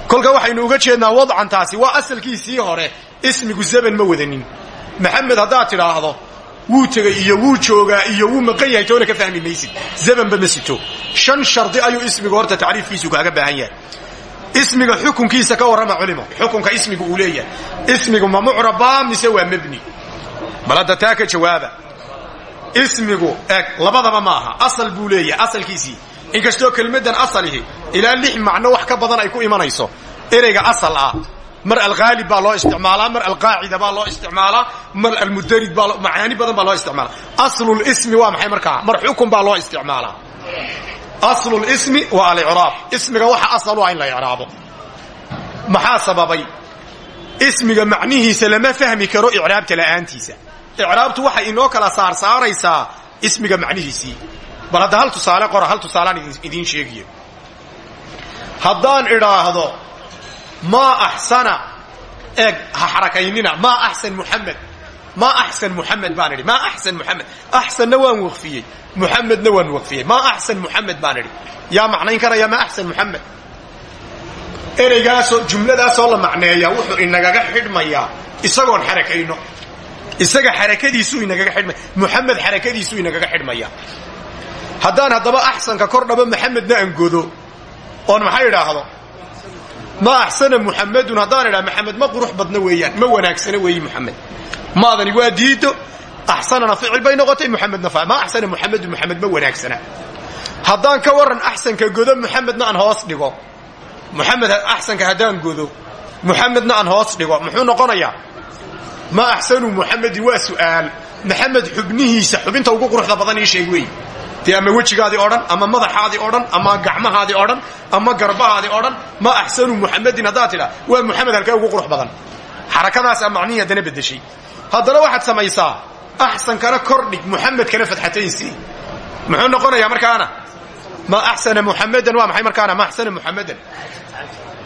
kolka waxaynu uga jeednaa wadcantaasi waa asalkiisii hore. Ismigu zaban ma wadanin. Maxamed haddaad tidhaahdo wuu tegey iyo wuu joogaa iyo wuu maqan yahay toona ka fahmi maysid. Zabanba ma sito. Shan shardi ayuu ismigu horta tacriifkiisu kaaga baahan yahay. Ismiga xukunkiisa ka warrama culimo. Xukunka ismigu uu leeyahay. Ismigu ma mucraba mise waa mebni bal hadda taa jawaaba. Ismigu eg labadaba maaha asal buu leeyahay asalkiisii inkastoo kelmaddan asalihi ilaa lix macno wax ka badan ay ku imanayso. Ereyga asal ah mar alghaalib baa loo isticmaalaa mar alqaacida baa loo isticmaalaa mar almudarid baa macaani badan baa loo isticmaalaa aslulismi waa maxay markaa mar xukun baa loo isticmaalaa aslulismi waa alicraab ismiga waxa asal u ah in la icraabo maxaa ismiga macnihiisa lama fahmi karo icraabta la'aantiisa. Icraabtu waxay inoo kala saarsaaraysaa ismiga macnihiisii bal hadda hal tusaale qora hal tusaalaan idiin sheegiyo. Haddaan idhaahdo maa axsana eeg ha xarakaynina maa axsan muxamed maa axsan muxamed baan idhi maa axsan muxamed axsanna waan waqfiyey muxamedna waan waqfiyey maa axsan muxamed baan idhi. Yaa macnayn karaya maa axsan muxamed ereygaasoo jumladaasoo la macneeya wuxuu inagaga xidhmayaa isagoon xarakayno. Isaga xarakadiisuu inagaga xidhmaya muxamed xarakadiisuu inagaga xidhmaya haddaan haddaba axsanka kor dhabo maxamedna aan godo. Oon maxay idhaahdo? Ma axsana muxamedun haddaan idhaha maxamed ma qurux badna weeyaan ma wanaagsana weeyi muxamed maadani waa diido axsanana ficil bay noqotay muxamedna ma axsana muxamedun muxamed ma wanaagsana. Haddaan ka waran axsanka godo muxamedna aan hoos dhigo. Muxamed axsanka haddaan godo muxamedna aan hoos dhigo. Muxuu noqonayaa? Ma axsanu muxamedin waa su'aal. Maxamed xubnihiisa xubinta ugu quruxda badan ii sheeg wey dee ama wejigaadii odhan ama madaxaadii odhan ama gacmahaadii odhan ama garbahaadii odhan ma axsanu muxamedin haddaad tidhaa waa muxamed halkee ugu qurux badan. Xarakadaasaa macnihii haddana beddeshay haddana waxaad samaysaa axsankana kordhig muxamedkana fadxataynsii. Muxuu noqonayaa markaana? Ma axsana muxamedan waa maxay markaana? Ma axsana muxamedan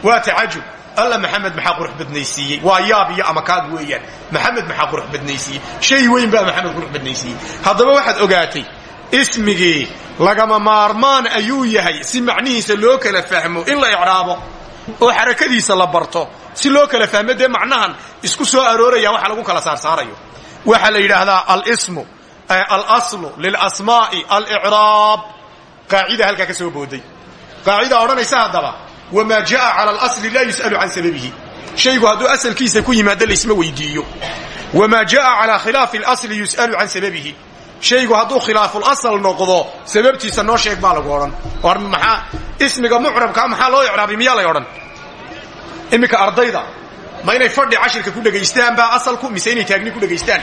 waa tacajub. Alla maxamed maxaa qurux badnaysiiyey? Waa yaab iyo amakaag weeyaan. Maxamed maxaa qurux badnaysiiyey? Shay weyn baa maxamed qurux badnaysiiyey. Haddaba waxaad ogaatay ismigii lagama maarmaan ayuu yahay si macnihiisa loo kala fahmo in la icraabo oo xarakadiisa la barto. Si loo kala fahmo dee macnahan isku soo arooraya waxa lagu kala saarsaarayo. Waxaa la yidhaahdaa alismu alaslu lilasmaa'i alicraab. Qaacida halkaa ka soo booday. Qaacida odhanaysa haddaba wamaa jaa cala alasli laa yus'alu can sababihi. Shaygu hadduu asalkiisa ku yimaado laysma weydiiyo. Wamaa jaa calaa khilaafi alasli yus'alu can sababihi shaygu hadduu khilaafulasal noqdo sababtiisa noo sheeg baa lagu odhan. Or maxaa ismiga mucrabkaa maxaa loo icraabay miyaa lay odhan? Iminka ardayda ma inay fadhi cashirka ku dhegaystaan baa asalku mise inay taagni ku dhegaystaan?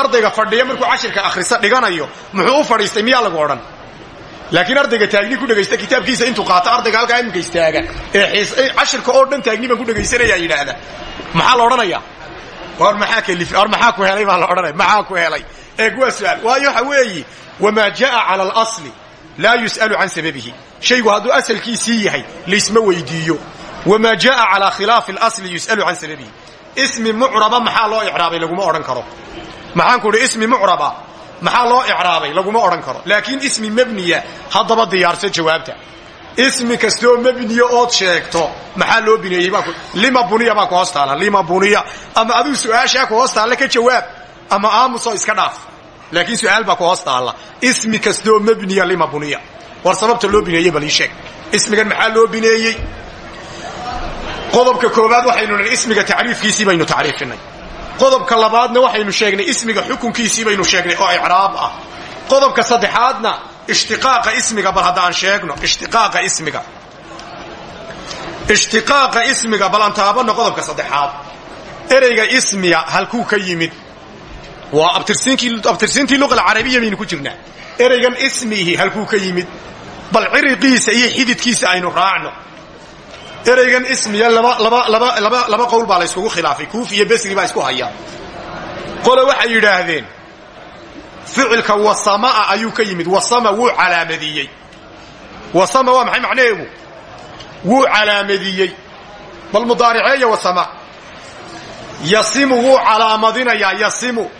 Ardayga fadhiya markuu cashirka akhrisa dhiganayo muxuu u fadhiistay? Miyaa lagu odhan? Laakiin ardayga taagni ku dhegaysta kitaabkiisa intuu qaato ardayga halkaa iminka istaaga ee cashirka oo dhan taagni baan ku dhegaysanaya yidhaahda. Maxaa la odhanaya or or maxaa ku helay baa la odhanaya maxaa ku helay? Eeg waa su'aal. Waayo waxa weeyi wamaa jaa cala alasli laa yus'alu can sababihi. Shaygu hadduu asalkiisii yahay laysma weydiiyo. Wamaa jaa calaa khilaafi alasli yus'alu can sababihi. Ismi mucraba maxaa loo icraabay? Laguma odhan karo. Maxaan ku idhi ismi mucraba maxaa loo icraabay? Laguma odhan karo. Laakiin ismi mebniya haddaba diyaarso jawaabta ismi kastoo mebniya ood sheegto. Maxaa loo bineeyey baa lima buniya baa ku hoos taala lima buniya. Ama aduu su'aashaa ku hoos taalla ka jawaab ama aamusoo iska dhaaf. Laakiin su'aal baa ku hoos taalla ismi kastoo mebniya lima buniya. War sababta loo bineeyey bal ii sheeg. Maxaa loo bineeyey qodobka koowaad waxaynu nihi ismiga tacriifkiisii baynu tacriifinay. Qodobka labaadna waxaynu sheegnay ismiga xukunkiisii baynu sheegnay oo icraab ah. Qodobka saddexaadna ishtiqaaqa ismiga bal hadda aan sheegno. Ishtiqaaqa ismiga. Ishtiqaaqa ismiga bal aan taabano qodobka saddexaad. Ereyga ismiya halkuu ka yimid. Waa abtirsiintii luqa alcarabiya baynu ku jirnaa. Ereygan ismihi halkuu ka yimid. Bal ciriqiisa iyo xididkiisa aynu raacno. Ereygan ismiya laba qowl baa la yskugu khilaafay. Kuufi iyo besri baa isku haya qole waxay yidhaahdeen ficilka wasama'a ayuu ka yimid. Wasama wuu calaamadiyey. Wasama waa maxay macnaheedu? Wuu calaamadiyey. Bal mudaariceeya wasama. Yasimu wuu calaamadinayaa yasimu.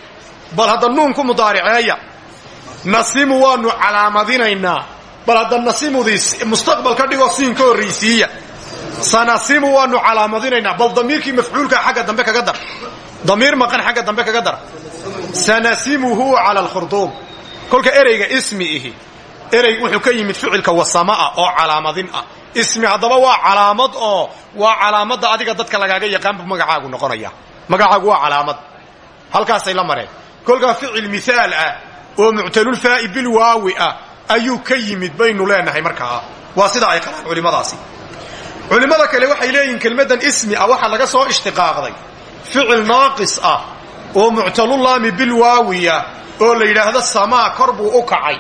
Bal hadda nuunku mudaariceeya. Nasimu waanu calaamadinaynaa. Bal hadda nasimudii mustaqbal ka dhigoo siin ka horraysiiya. Sanasimu waanu calaamadinaynaa. Bal damiirkii mafcuulka xagga dambe kaga dar. Damiir maqan xagga dambe kaga dar sanasimuhu cala alkhurduum kolka ereyga ismi ihi erey wuxuu ka yimid ficilka wasama'a oo calaamadin ah ismi haddaba waa calaamad oo waa calaamadda adiga dadka lagaaga yaqaanbu magacaagu noqonaya magacaagu waa calaamad halkaasay la mareen kolkaa ficil miaal ah oo muctalulfaa'i bilwaawi ah ayuu ka yimid baynu leenahay markaa waa sida ay qabaan culimmadaasi culimmada kale waxay leeyihiin kelmaddan ismi ah waxaa laga soo ishtiqaaqday ficil naaqis oo muctalulaami bilwaawiya oo la yidhaahdo samaa kor buu u kacay.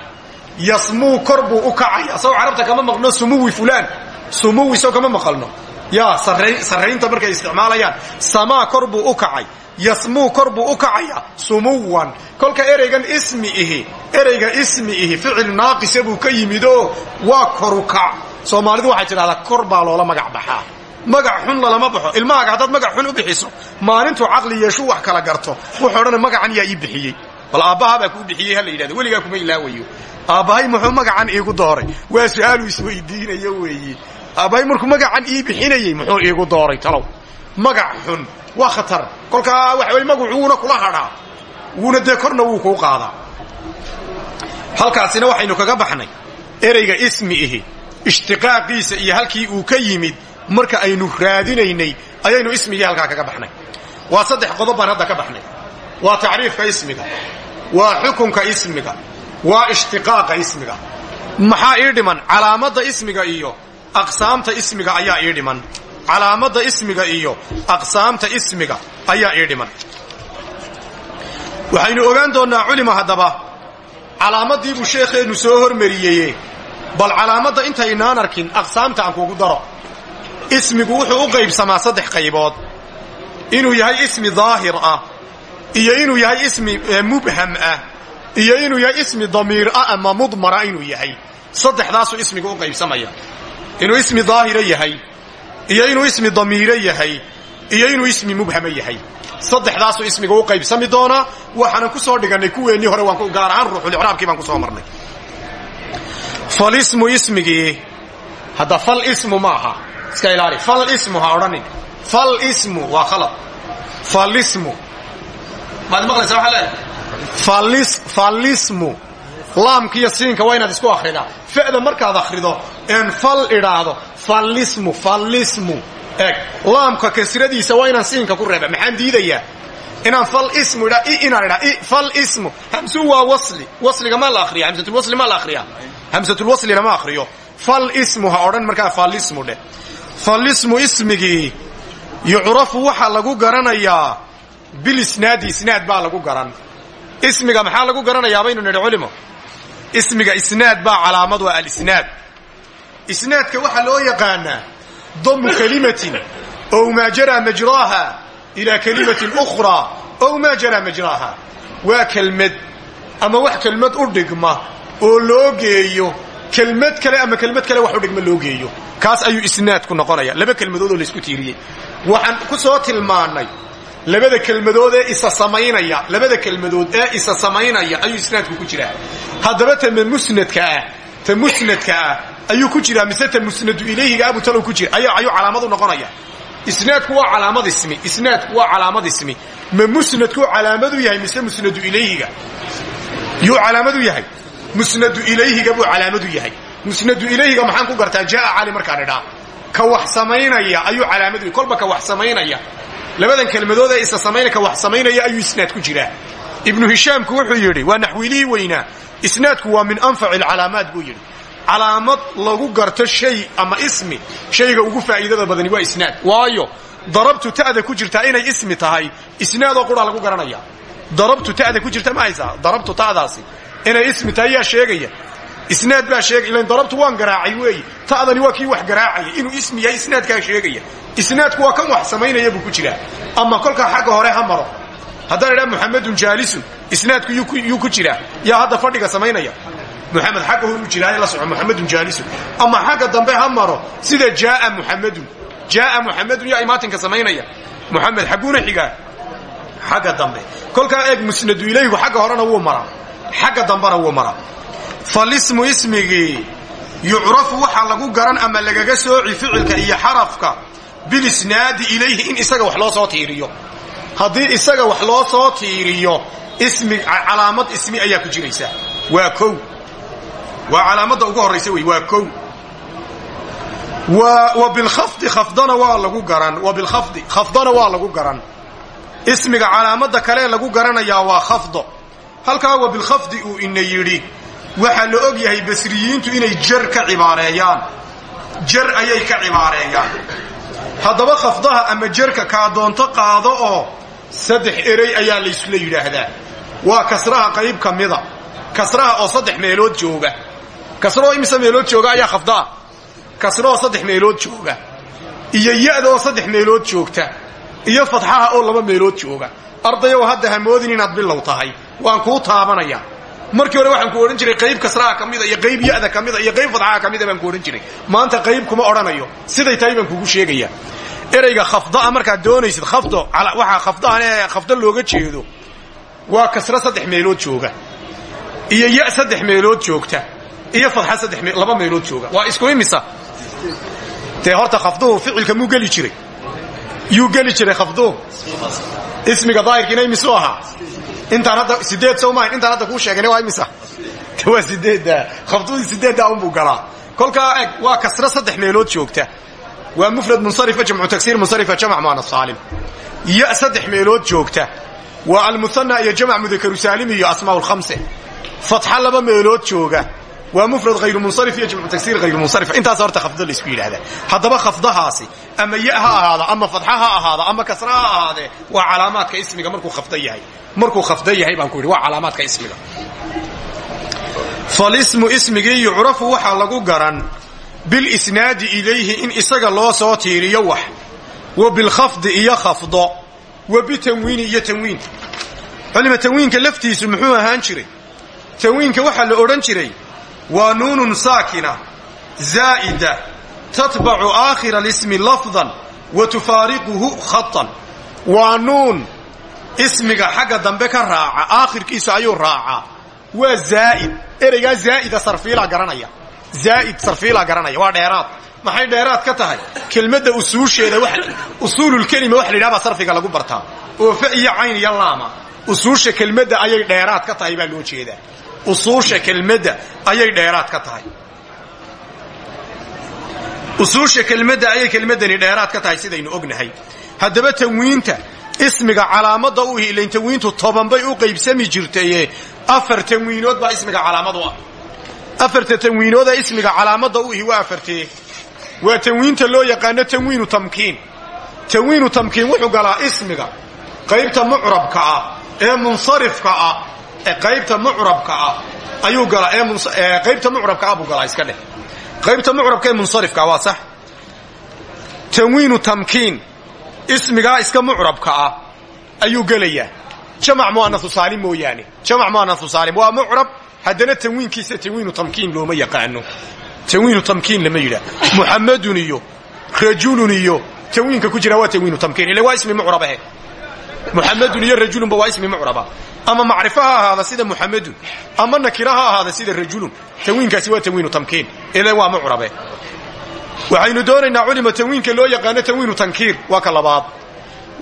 Yasmuu kor buu u kacay. Asagoo carabta kama maqno sumuwi fulaan. Sumuwi soo kama maqalno. Yaa sarraynta markay isticmaalayaan. Samaa kor buu u kacay. Yasmuu kor buu u kacaya. Sumuwan. Kolka ereygan ismi ihi ereyga ismi ihi ficil naaqisa buu ka yimidoo waa korukac soomaalidu waxay tidhahdaa kor baa loola magac baxaa magac xun lalama baxo. Ilmahaaga haddaad magac xun u bixiso maalintuu caqli yeeshuu wax kala garto. Wuxuu odhana magacan yaa ii bixiyey. Bal aabbahabaa kuu bixiyey ha la yidhahdo. Weligaa kuma ilaawayo. Aabbahay muxuu magacan iigu dooray? Waa su'aaluu isweydiinayo weeye aabbahay markuu magacan ii bixinayey muxuu iigu dooray. Talow. Magac xun. Waa khatar. Kolkaa waxa way magacuuna kula hadhaa. Wuuna dee wuu kuu qaadaa. Halkaasina waxaynu kaga baxnay. Ereyga ismi ihi ishtiqaaqiisa iyo halkii uu ka yimid marka aynu raadinaynay ayaynu ismigii halkaa kaga baxnay. Waa saddex qodob baan hadda ka baxnay. Waa tacriifka ismiga waa xukunka ismiga waa ishtiqaaqa ismiga. Maxaa ii dhiman? Calaamadda ismiga iyo aqsaamta ismiga ayaa ii dhiman. Calaamadda ismiga iyo aqsaamta ismiga ayaa ii dhiman. Waxaynu ogaan doonnaa culima haddaba calaamaddii buu sheekheennu soo hormariyeye bal calaamadda intaynaan arkin aqsaamta aan kugu daro ismigu wuxuu u qaybsamaa saddex qaybood. Inuu yahay ismi daahir ah iyo inuu yahay ismi mubham ah iyo inuu yahay ismi damiir ah ama mudmara inuu yahay. Saddexdaasuu ismigu u qaybsamaya. Inuu ismi daahira yahay iyo inuu ismi damiire yahay iyo inuu ismi mubhama yahay. Saddexdaasuu ismiga u qaybsami doonaa waxaanan ku soo dhigannay kuweennii hore waan gaar ahaan ruuxulicraabkii baan ku soo marnay. Falismu ismigii hadda fal ismu maaha iska ilaali. Fal ismu ha odhanin. Fal ismu waa khalad. Falismu maad maqlaysaa waxaa leedahay falis falismu laamkiiyo siinka waa inaad isku akhridaa. Fa'da markaad akhrido een fal idhaahdo fallismu fallismu eeg. Laamka kasradiisa waa inaan siinka ku reeba. Maxaan diidayaa? Inaan fal ismu idha i inaan idhaa i fal ismu. Hamsu waa wasli. Wasliga ma la akhriya hamsatulwasli ma la akhriya hamsatulwaslina ma akhriyo. Fal ismu ha odhan markaa fallismu dheh fallismu ismigii yucrafu waxaa lagu garanayaa bilisnaadi isnaad baa lagu garan. Ismiga maxaa lagu garanayaa baynu nidhi culimo? Ismiga isnaad baa calaamad waa alisnaad. Isnaadka waxaa loo yaqaanaa damu kalimatin ow maa jaraa majraaha ilaa kalimatin ukhraa ow maa jaraa majraaha. Waa kelmad ama wax kelmad u dhigma oo loo geeyo kelmad kale ama kelmad kale wax dhigma loo geeyo kaas ayuu isnaadku noqonaya. Laba kelmadood oo laysku tiiriyey waxaan ku soo tilmaannay labada kelmadood ee isa samaynaya labada kelmadood ee isa samaynaya ayuu isnaadku ku jiraa. Haddaba ta musnadka ah ta musnadka ah ayuu ku jiraa mise ta musnadu ilayhiga abu talow ku jira ayuu calaamad u noqonaya. Isnaadku waa calaamad ismi isnaadku waa calaamad ismi. Ma musnadku calaamadu yahay mise musnadu ilayhiga? Yuu calaamadu yahay musnadu ilayhiga buu calaamadu yahay. Musnadu ilayhiga maxaan ku gartaa? Jaa cali markaan idhaa. Ka wax samaynaya ayuu calaamadu kolba ka wax samaynaya. Labadan kelmadood isa samaynaya ka wax samaynaya ayuu isnaad ku jiraa. Ibnu hishaamku wuxuu yidhi waa naxwiilihii weynaa. Isnaadku waa min anfaci alcalaamaat buu yidhi. Calaamad lagu garto shay ama ismi shayga ugu faa'iidada badani waa isnaad. Waayo darabtu ta'da ku jirtaa inay ismi tahay isnaadoo qura lagu garanaya darabtu ta'da ku jirta ma darabtu ta'daasi inay ismi tahay yaa sheegaya. Isnaad baa sheegay ilan darabtu waan garaacay weeye ta'dani waa kii wax garaacaya inuu ismi yahay isnaadkaa sheegaya. Isnaadku waa kan wax samaynaya buu ku jiraa. Ama kolkaa xagga hore ha maro. Haddaan idhaa muxamedun jaalisun isnaadku yuu ku jiraa. Yaa hadda fadhiga samaynaya. Muxamed xagga horuu jiraaye la soco muxamedun jaalisun. Ama xagga dambe ha maro sida jaaa muxamedun jaaa muxamedun yaa imaatinka samaynaya. Muxamed xagguuna xigaa. Xagga dambe. Kolkaa eeg musnadu ilayhigu xagga horena wuu maraa xagga dambena wuu maraa. Falismu ismigii yucrafu waxaa lagu garan ama lagaga sooci ficilka iyo xarafka bilisnaadi ilayhi in isaga wax loo soo tiiriyo. Haddii isaga wax loo soo tiiriyo calaamad ismi ayaa ku jiraysa. Waa kow. Waa calaamadda ugu horraysa wey waa kow. Wa bilkhafdi khafdana waa lagu garan. Wa bilkhafdi khafdana waa lagu garan. Waa khafdo halkaa wa bilkhafdi uu ina yidhi waxaa la og yahay basriyiintu inay jar ka cibaareeyaan. Jar ayay ka cibaareeyaan. Haddaba khafdaha ama jarka kaa doonto qaado oo saddex erey ayaa laysla yidhaahdaa. Waa kasraha qayb ka mida. Kasraha oo saddex meelood jooga. Kasraoo imise meelood jooga ayaa khafdaa. Kasraoo saddex meelood jooga. Iyo ya'da oo saddex meelood joogta. Iyo fadxaha oo laba meelood jooga. Ardayow hadda hamoodin inaad bilow tahay waan kuu taabanaya. Markii hore waxaan ku odhan jiray qayb kasraha ka mida iyo qayb ya'da ka mida iyo qayb fadxaha ka mida baan ku odhan jiray. Maanta qayb kuma odhanayo. Siday tahay baan kugu sheegaya. Ereyga khafdaa markaad doonaysid khafdo waxaa khafdahan ee khafdo looga jeedo. Waa kasro saddex meelood jooga. Iyo ya saddex meelood joogta. Iyo fadxa saddex laba meelood jooga. Waa isku imisa? Dee horta khafduhu ficilka muu geli jiray? Yuu geli jiray khafduhu ismiga daahirkiina imisuu ahaa intaan hadda sideed sow maahayn intaan hadda kuu sheegayna waa imisa? Waa sideedda. Khafdudii sideedda unbuu galaa. Kolkaa eg waa kasro saddex meelood joogta. Waa mufrad munsarifa jamcu tagsiir munsarifa jamc maana saalim. Ya saddex meelood joogta. Waa almuhana iyo jamc mudakaru saalim iyo asmaa lkhamse fatxa laba meelood jooga waa mufrad hayru munsarif iyo jamcu tagsiir hayru munsarif. Intaas horta khafdo laysku yidhahdaa haddaba khafdahaasi ama ya ha ahaada ama fadxa ha ahaada ama kasra ha ahaadee waa calaamaadka ismiga markuu khafdo yahay. Markuu khafdo yahay baan ku yidhi waa calaamaadka ismiga. Falismu ismigii yucrafu waxaa lagu garan bilisnaadi ilayhi in isaga loo soo tiiriyo wax wa bilkhafdi iyo khafdo wa bitanwiini iyo tanwiin. Culima tanwiinka laftiisu muxuu ahaan jiray? Tanwiinka waxaa la odhan jiray waa nuunun saakina zaa'ida tatbacu aakhira alismi lafdan wa tufaariquhu khatan waa nuun ismiga xagga dambe ka raaca aakhirkiisa ayuu raacaa. Waa zaa'id ereygaa zaa'ida sarfiilaa garanaya. Zaa'id sarfiilaa garanaya waa dheeraad. Maxay dheeraad ka tahay? Kelmadda usuusheeda usuululkelima waxa la yidhaha baa sarfiga lagu bartaa. Oo fa iyo cayn iyo laama usuusha kelmadda ayay dheeraad ka tahay baa loo jeedaa usuusha kelmadda ayay dheeraad ka tahay. Usuusha kelmadda ayay kelmaddani dheeraad ka tahay sidaynu ognahay. Haddaba tanwiinta ismiga calaamada u ihi ilayn tanwiintu toban bay u qaybsami jirtaye afar tanwiinood baa ismiga calaamad u ah. Afarta tanwiinooda ismiga calaamada u waa afartee. Waa tanwiinta loo yaqaano tanwiinu tamkiin. Tanwiinu tamkiin wuxuu galaa ismiga qaybta mucrabka ah ee munsarifka ah qaybta mucrabka ah ayuu galaa ee qaybta mucrabka ah buu galaa iska dheh. Qaybta mucrabka ee munsarifka waa sax. Tanwiinu tamkiin ismigaa iska mucrabka ah ayuu gelayaa. Jamac mu'anasu saalim mooyaane. Jamac mu'anasu saalim waa mucrab haddana tanwiinkiisa tanwiinu tamkiin looma yaqaano. Tanwiinu tamkiin lama yidhaah muxamadun iyo rajulun iyo tanwiinka ku jira waa tanwiinu tamkiin. Ila waa ismi mucrab ahe muxamadun iyo rajulunba waa ismi mucraba ama macrifo ha ahaada sida muxamadun ama nakira ha ahaada sida rajulun. Tanwiinkaasi waa tanwiinu tamkiin. Ila waa mucrabe waxaynu doonaynaa culima tanwiinka loo yaqaano tanwiinu tankiir waa ka labaad.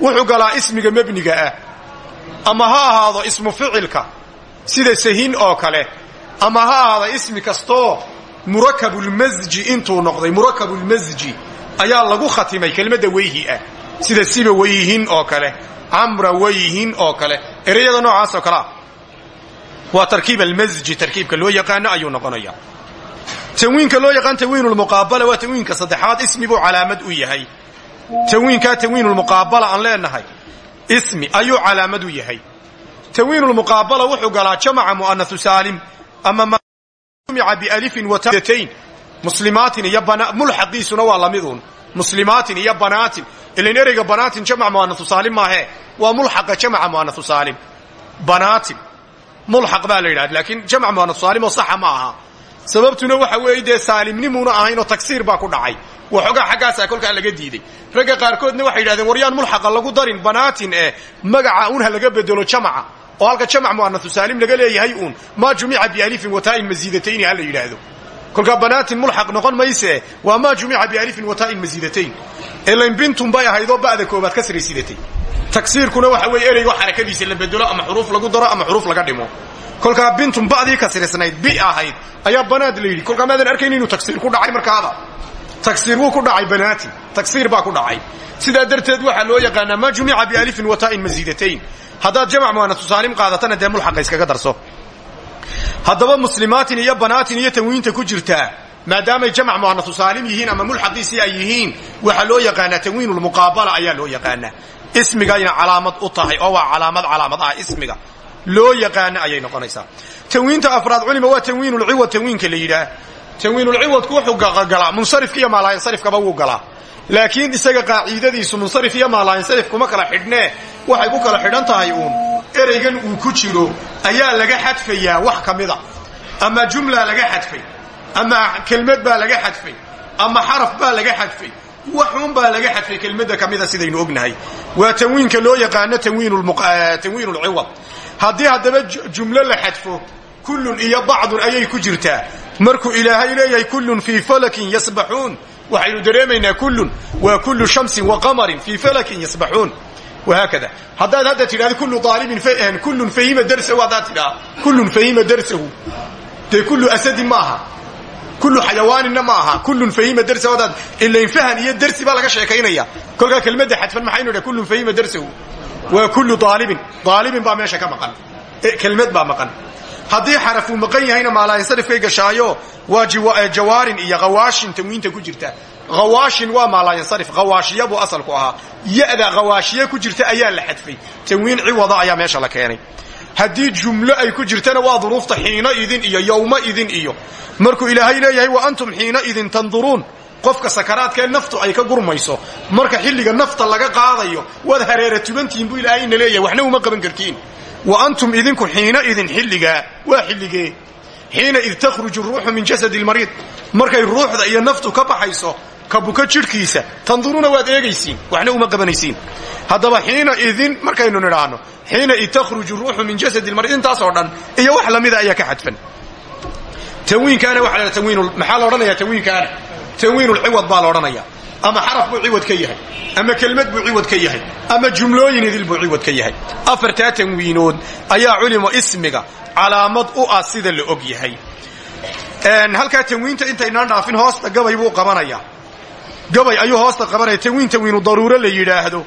Wuxuu galaa ismiga mebniga ah. Ama ha ahaado ismu ficilka sida sahin oo kale. Ama ha ahaada ismi kastoo murakabulmasji intuu noqday murakabulmasji ayaa lagu khatimay kelmadda weyhi ah sida siba weyhin oo kale camra weyhin oo kale. Ereyada noocaas oo kale ah. Waa tarkiib almasji tarkiibka loo yaqaano ayuu noqonaya tanwiinka loo yaqaan tanwiinulmuqaabala waa tanwiinka saddexaad ismi buu calaamad u yahay. Tanwiinkaa tanwiinulmuqaabala aan leenahay ismi ayuu calaamad u yahay. Tanwiinulmuqaabala wuxuu galaa jamaca mu'anasu saalim ama jumica bialifin watatayn muslimaatin iyo mulxaqiisuna waa lamiduun muslimaatin iyo banaatin ilan ereyga banaatin jamac mu'anasu saalim maahe. Waa mulxaqa jamaca mu'anasu saalim. Banaatin. Mulxaq baa la yidhahda laakiin jamac mu'anasu saalim oo saxa ma sababtuna waxa weeye dee saalimnimuuna ahaynoo tagsiir ku dhacay. Waxoogaa xaggaasaa kolkaa laga diiday ragga qaarkoodna waxay yidhahdeen waryaan mulxaqa lagu darin banaatin eh. Magaca un ha laga bedelo jamaca oo halka jamac mu'anasu saalim laga leeyahay uun. Maa jumica bialifin wataa'in masiidatayni ha la yidhaahdo kolkaa banaatin mulxaq noqon mayse waa maa jumica bialifin wataa'in masiidatayn elayn bintun bay ahaydoo ba'da koobaad ka saraysidatay tagsiirkuna waxa weeye ereygo xarakadiisa la bedelo ama xuruuf lagu daro ama xuruuf laga dhimo. Kolkaa bintun ba'dii kasrisnayd bi ahayd ayaa banaad la yidhi. Maadan arkayn inuu tagsiir ku dhacay markaada tagsiir wuu ku dhacay banaatin. Tagsiir baa ku dhacay. Sidaa darteed waxaa loo yaqaanaa maa jumica bialifin wataa'in masiidatayn haddaad jamac mu'anasu saalim qaadatana dee mulxaqa iskaga darso haddaba muslimaatin iyo banaatin iyo tanwiinta ku jirtaa maadaamay jamac mu'anasu saalim yihiin ama mulxaqiisii ay yihiin waxaa loo yaqaanaa tanwiinulmuqaabala ayaa loo yaqaanaa. Ismigayna calaamad u tahay oo waa calaamad calaamad ah ismiga. Loo yaqaano ayay noqonaysaa. Tanwiinta afraad culima waa tanwiinulciwad tanwiinka la yidhaah. Tanwiinulciwadku wuxuu galaa munsarifka iyo maalaayansarifkaba wuu galaa laakiin isaga qaaciidadiisu munsarif iyo maalaayansarif kuma kala xidhnee waxay ku kala xidhan tahay uun. Ereygan uu ku jiro ayaa laga xadfayaa wax ka mida. Ama jumla laga xadfay. Ama kelmad baa laga xadfay. Ama xaraf baa laga xadfay. Waxuun baa laga xadfay kelmadda ka mida sidaynu ognahay. Waa tanwiinka loo yaqaano tanwiinulciwad haddii haddaba jumlo la xadfo kullun iyo bacdun ayay ku jirtaa. Markuu ilaahay leeyahay kullun fii falakin yasbaxuun waxaynu dareemaynaa kullun waa kullu shamsin wa qamarin fii falakin yasbaxuun. Wahaakada haddaad hadda tidhahdo kullu aalibin kullun fahima darsahu haddaad tidhaha kullun fahima darsahu. Dee kullu asadin ma aha. Kullu xayawaaninna ma aha. Kullun fahima darsahu haddaad ilayn fahan iyo darsi baa laga sheekaynaya. Kolkaa kelmadda xadfan maxaynu idhaha kullun fahima darsahu. Waa kullu aalibin aalibin baa meesha ka maqan. Kelmad baa maqan haddii xarafuu maqan yahayna maalaayansarifkay gashaayo waa jawaarin iyo hawaashin tanwiinta ku jirta. Hawaashin waa maalaayansarif hawaashiya buu asalku ahaa. Ya'da hawaashiye ku jirta ayaa la xadfay. Tanwiin ciwada ayaa meesha la keenay. Haddii jumlo ay ku jirtana waa duruufta xiina idin iyo yowma idin iyo. Markuu ilaahay leeyahay wa antum xiina idin tanduruun. Qofka sakaraadkee naftu ay ka gurmayso marka xilliga nafta laga qaadayo waad hareera tubantihiin buu ilaahay ina leeyahay waxna uma qaban kartiin wa antum idinku xiina idin xilligaa waa xilligee. Xiina id takhruju ruuxu min jasadi lmariid markay ruuxda iyo naftu ka baxayso ka buka jidhkiisa tanduruuna waad eegaysiin waxna uma qabanaysiin. Haddaba xiina idin markaynu nidhaahno xiina id takhruju ruuxu min jasadi lmariid intaasoo dhan iyo wax lamida ayaa ka xadfan. Tanwiinkaana waa la tanwiin maxaa la odhanaya tanwiinkaana? Tanwiinulciwad baa la odhanaya ama xaraf buu ciwad ka yahay ama kelmad buu ciwad ka yahay ama jumlooyin idil buu ciwad ka yahay. Afartaa tanwiinood ayaa culimo ismiga calaamad u ah sida la og yahay. Halkaa tanwiinta intaynaan dhaafin hoosta gabay buu qabanaya. Gabay ayuu hoosta qabanaya tanwiin tanwiinu daruuro la yidhaahdo.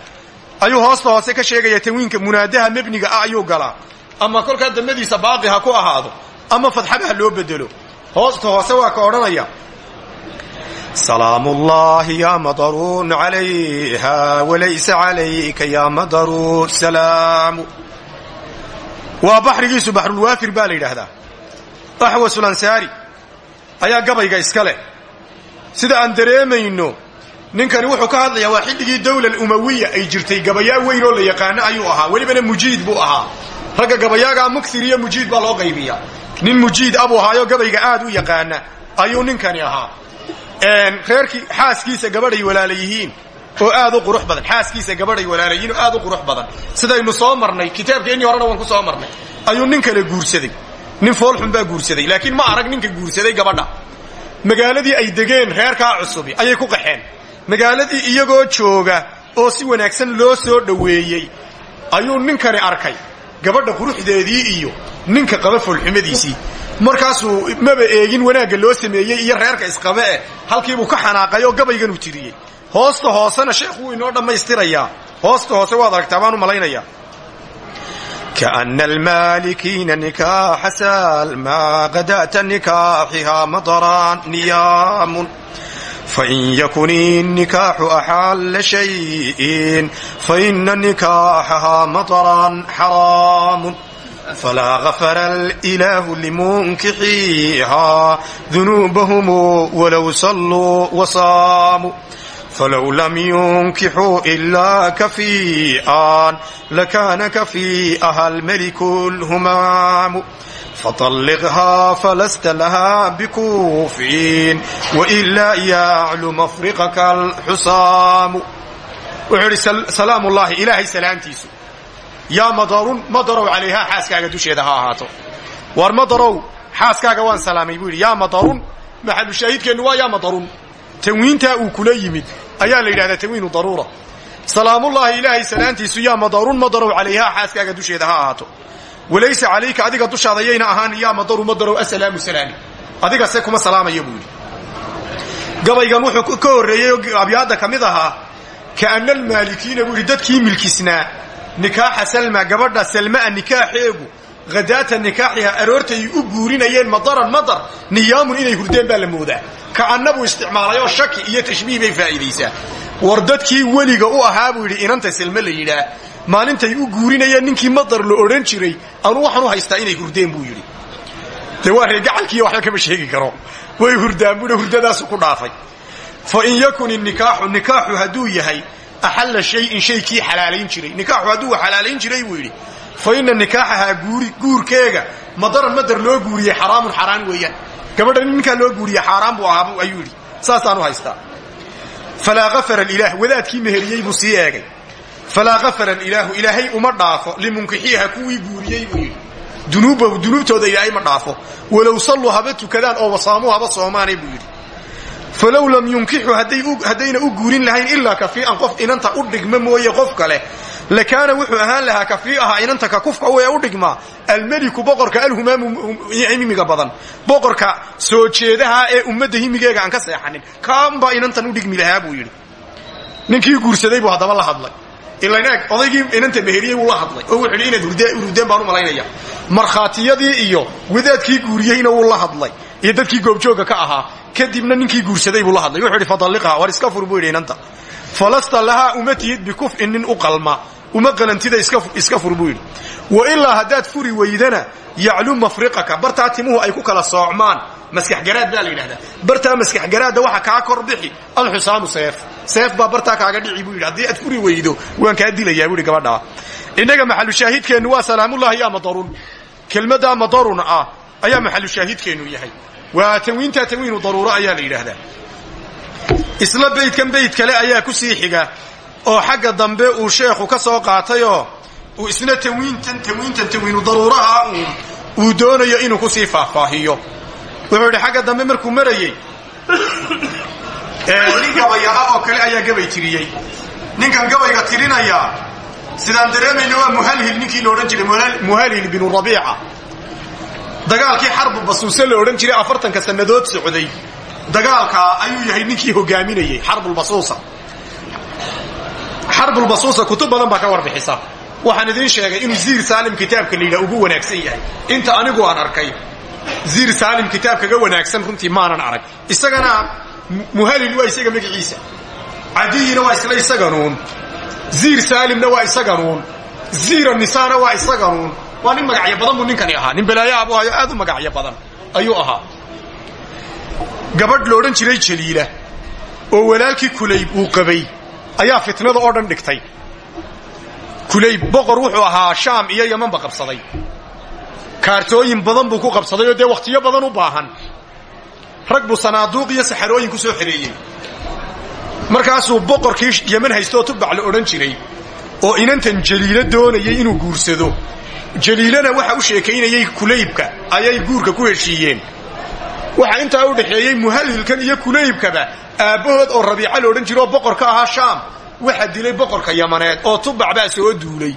Ayuu hoosta hoose ka sheegaya tanwiinka munaadaha mebniga ah ayuu galaa. Ama kolkaa dambadiisa baaqi ha ku ahaado ama fadxaba ha loo bedelo. Hoosta hoose waa ka odhanaya salaam ullahi ya madaruun calayha walaysa calayka ya madaru salaamu waa baxrigiisu baxrulwaafir baa la yidhaahdaa. Axwasulansaari ayaa gabayga iska leh. Sida aan dareemayno ninkani wuxuu ka hadlayaa waa xilligii umawiya ay jirtay. Gabayaa weyn oo la yaqaano ayuu ahaa welibana mujiid buu ahaa. Ragga gabayaagaa mukthir iyo baa loo qaybiya nin mujiid abuu ahaayo gabayga aad u yaqaana ayuu ninkani ahaa reerkii xaaskiisa gabadhay walaala yihiin oo aad u qurux badan. Xaaskiisa gabadhay walaala oo aad u qurux badan. Sidaynu soo marnay kitaabkeennii horena waan ku soo marnay ayuu nin kale guursaday. Nin foolxun baa guursaday laakiin ma arag ninka guursaday gabadha. Magaaladii ay degeen reerkaa cusubi ayay ku qaxeen. Magaaladii iyagoo jooga oo si wanaagsan loo soo dhoweeyey ayuu ninkani arkay. Gabadha quruxdeedii iyo ninka qaba foolxumadiisii markaasuu maba eegin wanaagga loo sameeyey iyo reerka isqabe eh halkiibuu ka xanaaqay oo gabayganuu tiriyey. Hoosta hoosena sheekhu wuu inoo dhammaystirayaa. Hoosta hoose waad aragtaa baan u malaynayaa kana almaalikiina nikaaxa salma qada'ta nikaaxihaa madaraan niyaamun. Fain yakuni nikaaxu axaalla shayin faina nikaaxahaa madaraan xaraamun flaa gafara ilaahu limunkixiihaa dunuubahum walow salluu wasaamuu falow lam yunkixuu ilaa kafii'an lakaana kafii'aha almeliku lhumaamu faطalliqhaa falasta lahaa bikuufiin wailaa yaclu mafriqaka alxusaamu wuxuu idhi salaamu llahi ilaahay salaamtiisu yaa madarun madarow calayhaa xaaskaaga dusheeda ha ahaato. War madarow xaaskaaga waan salaamay buu yidhi yaa madarun maxalu shaahidkeennu waa yaa madarun tanwiintaa uu kula yimid ayaa la yidhahdaa tanwiinu daruura. Salaamullaahi ilaahay salaantiisu yaa madarun madarow calayhaa xaaskaaga dusheeda ha ahaato. Walaysa calayka adiga dushaada yayna ahaan yaa madaru madarow asalaamu salaami adiga se kuma salaamaya buu yidhi. Gabaygan wuxuu ka horreeyey abyaadda ka mid ahaa ka'anna almaalikiina buu yidhi dadkii milkisnaa nikaaxa salma gabadha salmaa nikaaxeegu hadaata nikaaxiha aroortay u guurinayeen madaran madar niyaamun inay hurdeen baa la moodaa. Ka'anna buu isticmaalay shaki iyo tashbiih bay faa'iidaysaa. War dadkii weliga u ahaa buu yidhi inanta salme la yidhaah maalintay u guurinayeen ninkii madar la odhan jiray anu waxaan haystaa inay hurdeen buu yidhi. Dee waa reegacalkiiyo waxba sheegi karo. Way hurdaan buuna hurdadaasu ku dhaafay. Fa in yakun inikaaxu nikaaxu hadduu yahay axalla shayin shay kii xalaalayn jiray nikaaxu hadduu xalaalayn jiray buu yidhi fa inna nikaaxahaa guurkeega madaran madar loo guuriyey xaraamun xaraan weeyaan gabadha ninkaa loo guuriye xaaraan buu ahaa ayuu yidhi saasaan u haystaa falaa alilaah wadaadkii meheriyey buu sii eegay falaa afara alilaahu ilaahay uma dhaafo limunkixiiha kuwii guuriyey buu yidhi dunuubahu dunuubtooda ilaahay ma dhaafo walow salluu haba tukadaan oo wasaamuu haba soomaanay buu yidhi falow lam yunkixu haddayna u guurin lahayn ilaa kafii'an qof inanta u dhigma mooye qof kale. Lakaana wuxuu ahaan lahaa kafii'aha inanta ka kufka wee u dhigmaa almeliku boqorka alhumaamu himiga badan. Boqorka soo jeedaha ee ummadda himigeega aan ka seexanin. Kaanbaa inantan u dhigmi lahaa buu yidhi. Ninkii guursaday buu haddaba la hadlay. Ilaeg odaygii inanta meheriyey wuu la hadlay. Oo wuxuu yidhi inaad hurdeen baan u malaynaya. Markhaatiyadii iyo wadaadkii guuriyeyna wuu la hadlay iyo dadkii goobjooga ka ahaa kadibna ninkii guursaday buu la hadlay. Wuxuu yidhi fadalliqha war iska fur buu falasta lahaa uma tihid bikuf'in nin uma qalantida iska fur buu yidhi. Wa ilaa haddaad furi weydana yaclu mafriqaka. Bartaa timuhu ay ku kala soocmaan. Maskaxgaraad baa la yidhahdaa. Bartaa maskaxgaraadda waxa kaa kor bixi alxusaamu seef. Seef baa bartaa kaaga dhici buu yidhi. Haddii aad furi weydo waan kaa dilayaa buu yidhi gabadhaa. Innaga maxalu shaahidkeennu waa salaamullahi yaa madarun kelmaddaa madarun ah ayaa maxalu shaahidkeennu yahay. Waa tanwiintaa tanwiinu daruuro ayaa la yidhaahdaa. Isla baydkan bayd kale ayaa ku sii xiga oo xagga dambe uu sheekhu ka soo qaatayoo uu isna tanwiintan tanwiintan tanwiinu daruuraha uu doonayo inuu ku sii faahfaahiyo. Wuxuu xagga dambe markuu marayey nin gabaya ah oo kale ayaa gabay tiriyey. Ninkan gabayga tirinaya sidaan dareemayna waa muhalhil ninkii la odhan jiray muhalhil binu rabiica dagaalkii xarbu basuuse la odhan jiray afartanka sannadood socday. Dagaalkaa ayuu yahay ninkii hogaaminayey xarbulbasuusa xarbulbasuusa kutub badan baa ka warbixisa. Waxaan idiin sheegay inuu ziir saalim kitaabka layidhaha ugu wanaagsan yahay. Inta anigu aan arkay ziir saalim kitaab kaga wanaagsan runtii maanan arag. Isagana muhalil waa isaga magaciisa. Cadiyina waa isla isaganuun ziir saalimna waa isaganuun ziira nisaana waa isaganuun waa nin magacyo badan buu ninkani ahaa. Nin balaayaha buu hayo aad u magacyo badan ayuu ahaa. Gabadh la odhan jiray jaliila oo walaalkii kulayb uu qabay ayaa fitnada oo dhan dhigtay. Kulayb boqor wuxuu ahaa shaam iyo yamanba qabsaday. Kaartooyin badan buu ku qabsaday oo dee wakhtiyo badan u baahan. Rag buu sanaaduuq iyo saxarooyin ku soo xereeyey. Markaasuu boqorkii yeman haystooo tubac la odhan jiray oo inantan jaliilo doonayay inuu guursado jaliilana waxa u sheekaynayey kulaybka ayay guurka ku heshiiyeen. Waxaa intaa u dhexeeyey muhalhilkan iyo kulaybkaba aabbahood oo rabiica la odhan jira oo boqor ka ahaa shaam. Waxa dilay boqorka yamaneed oo tubac baa soo duulay.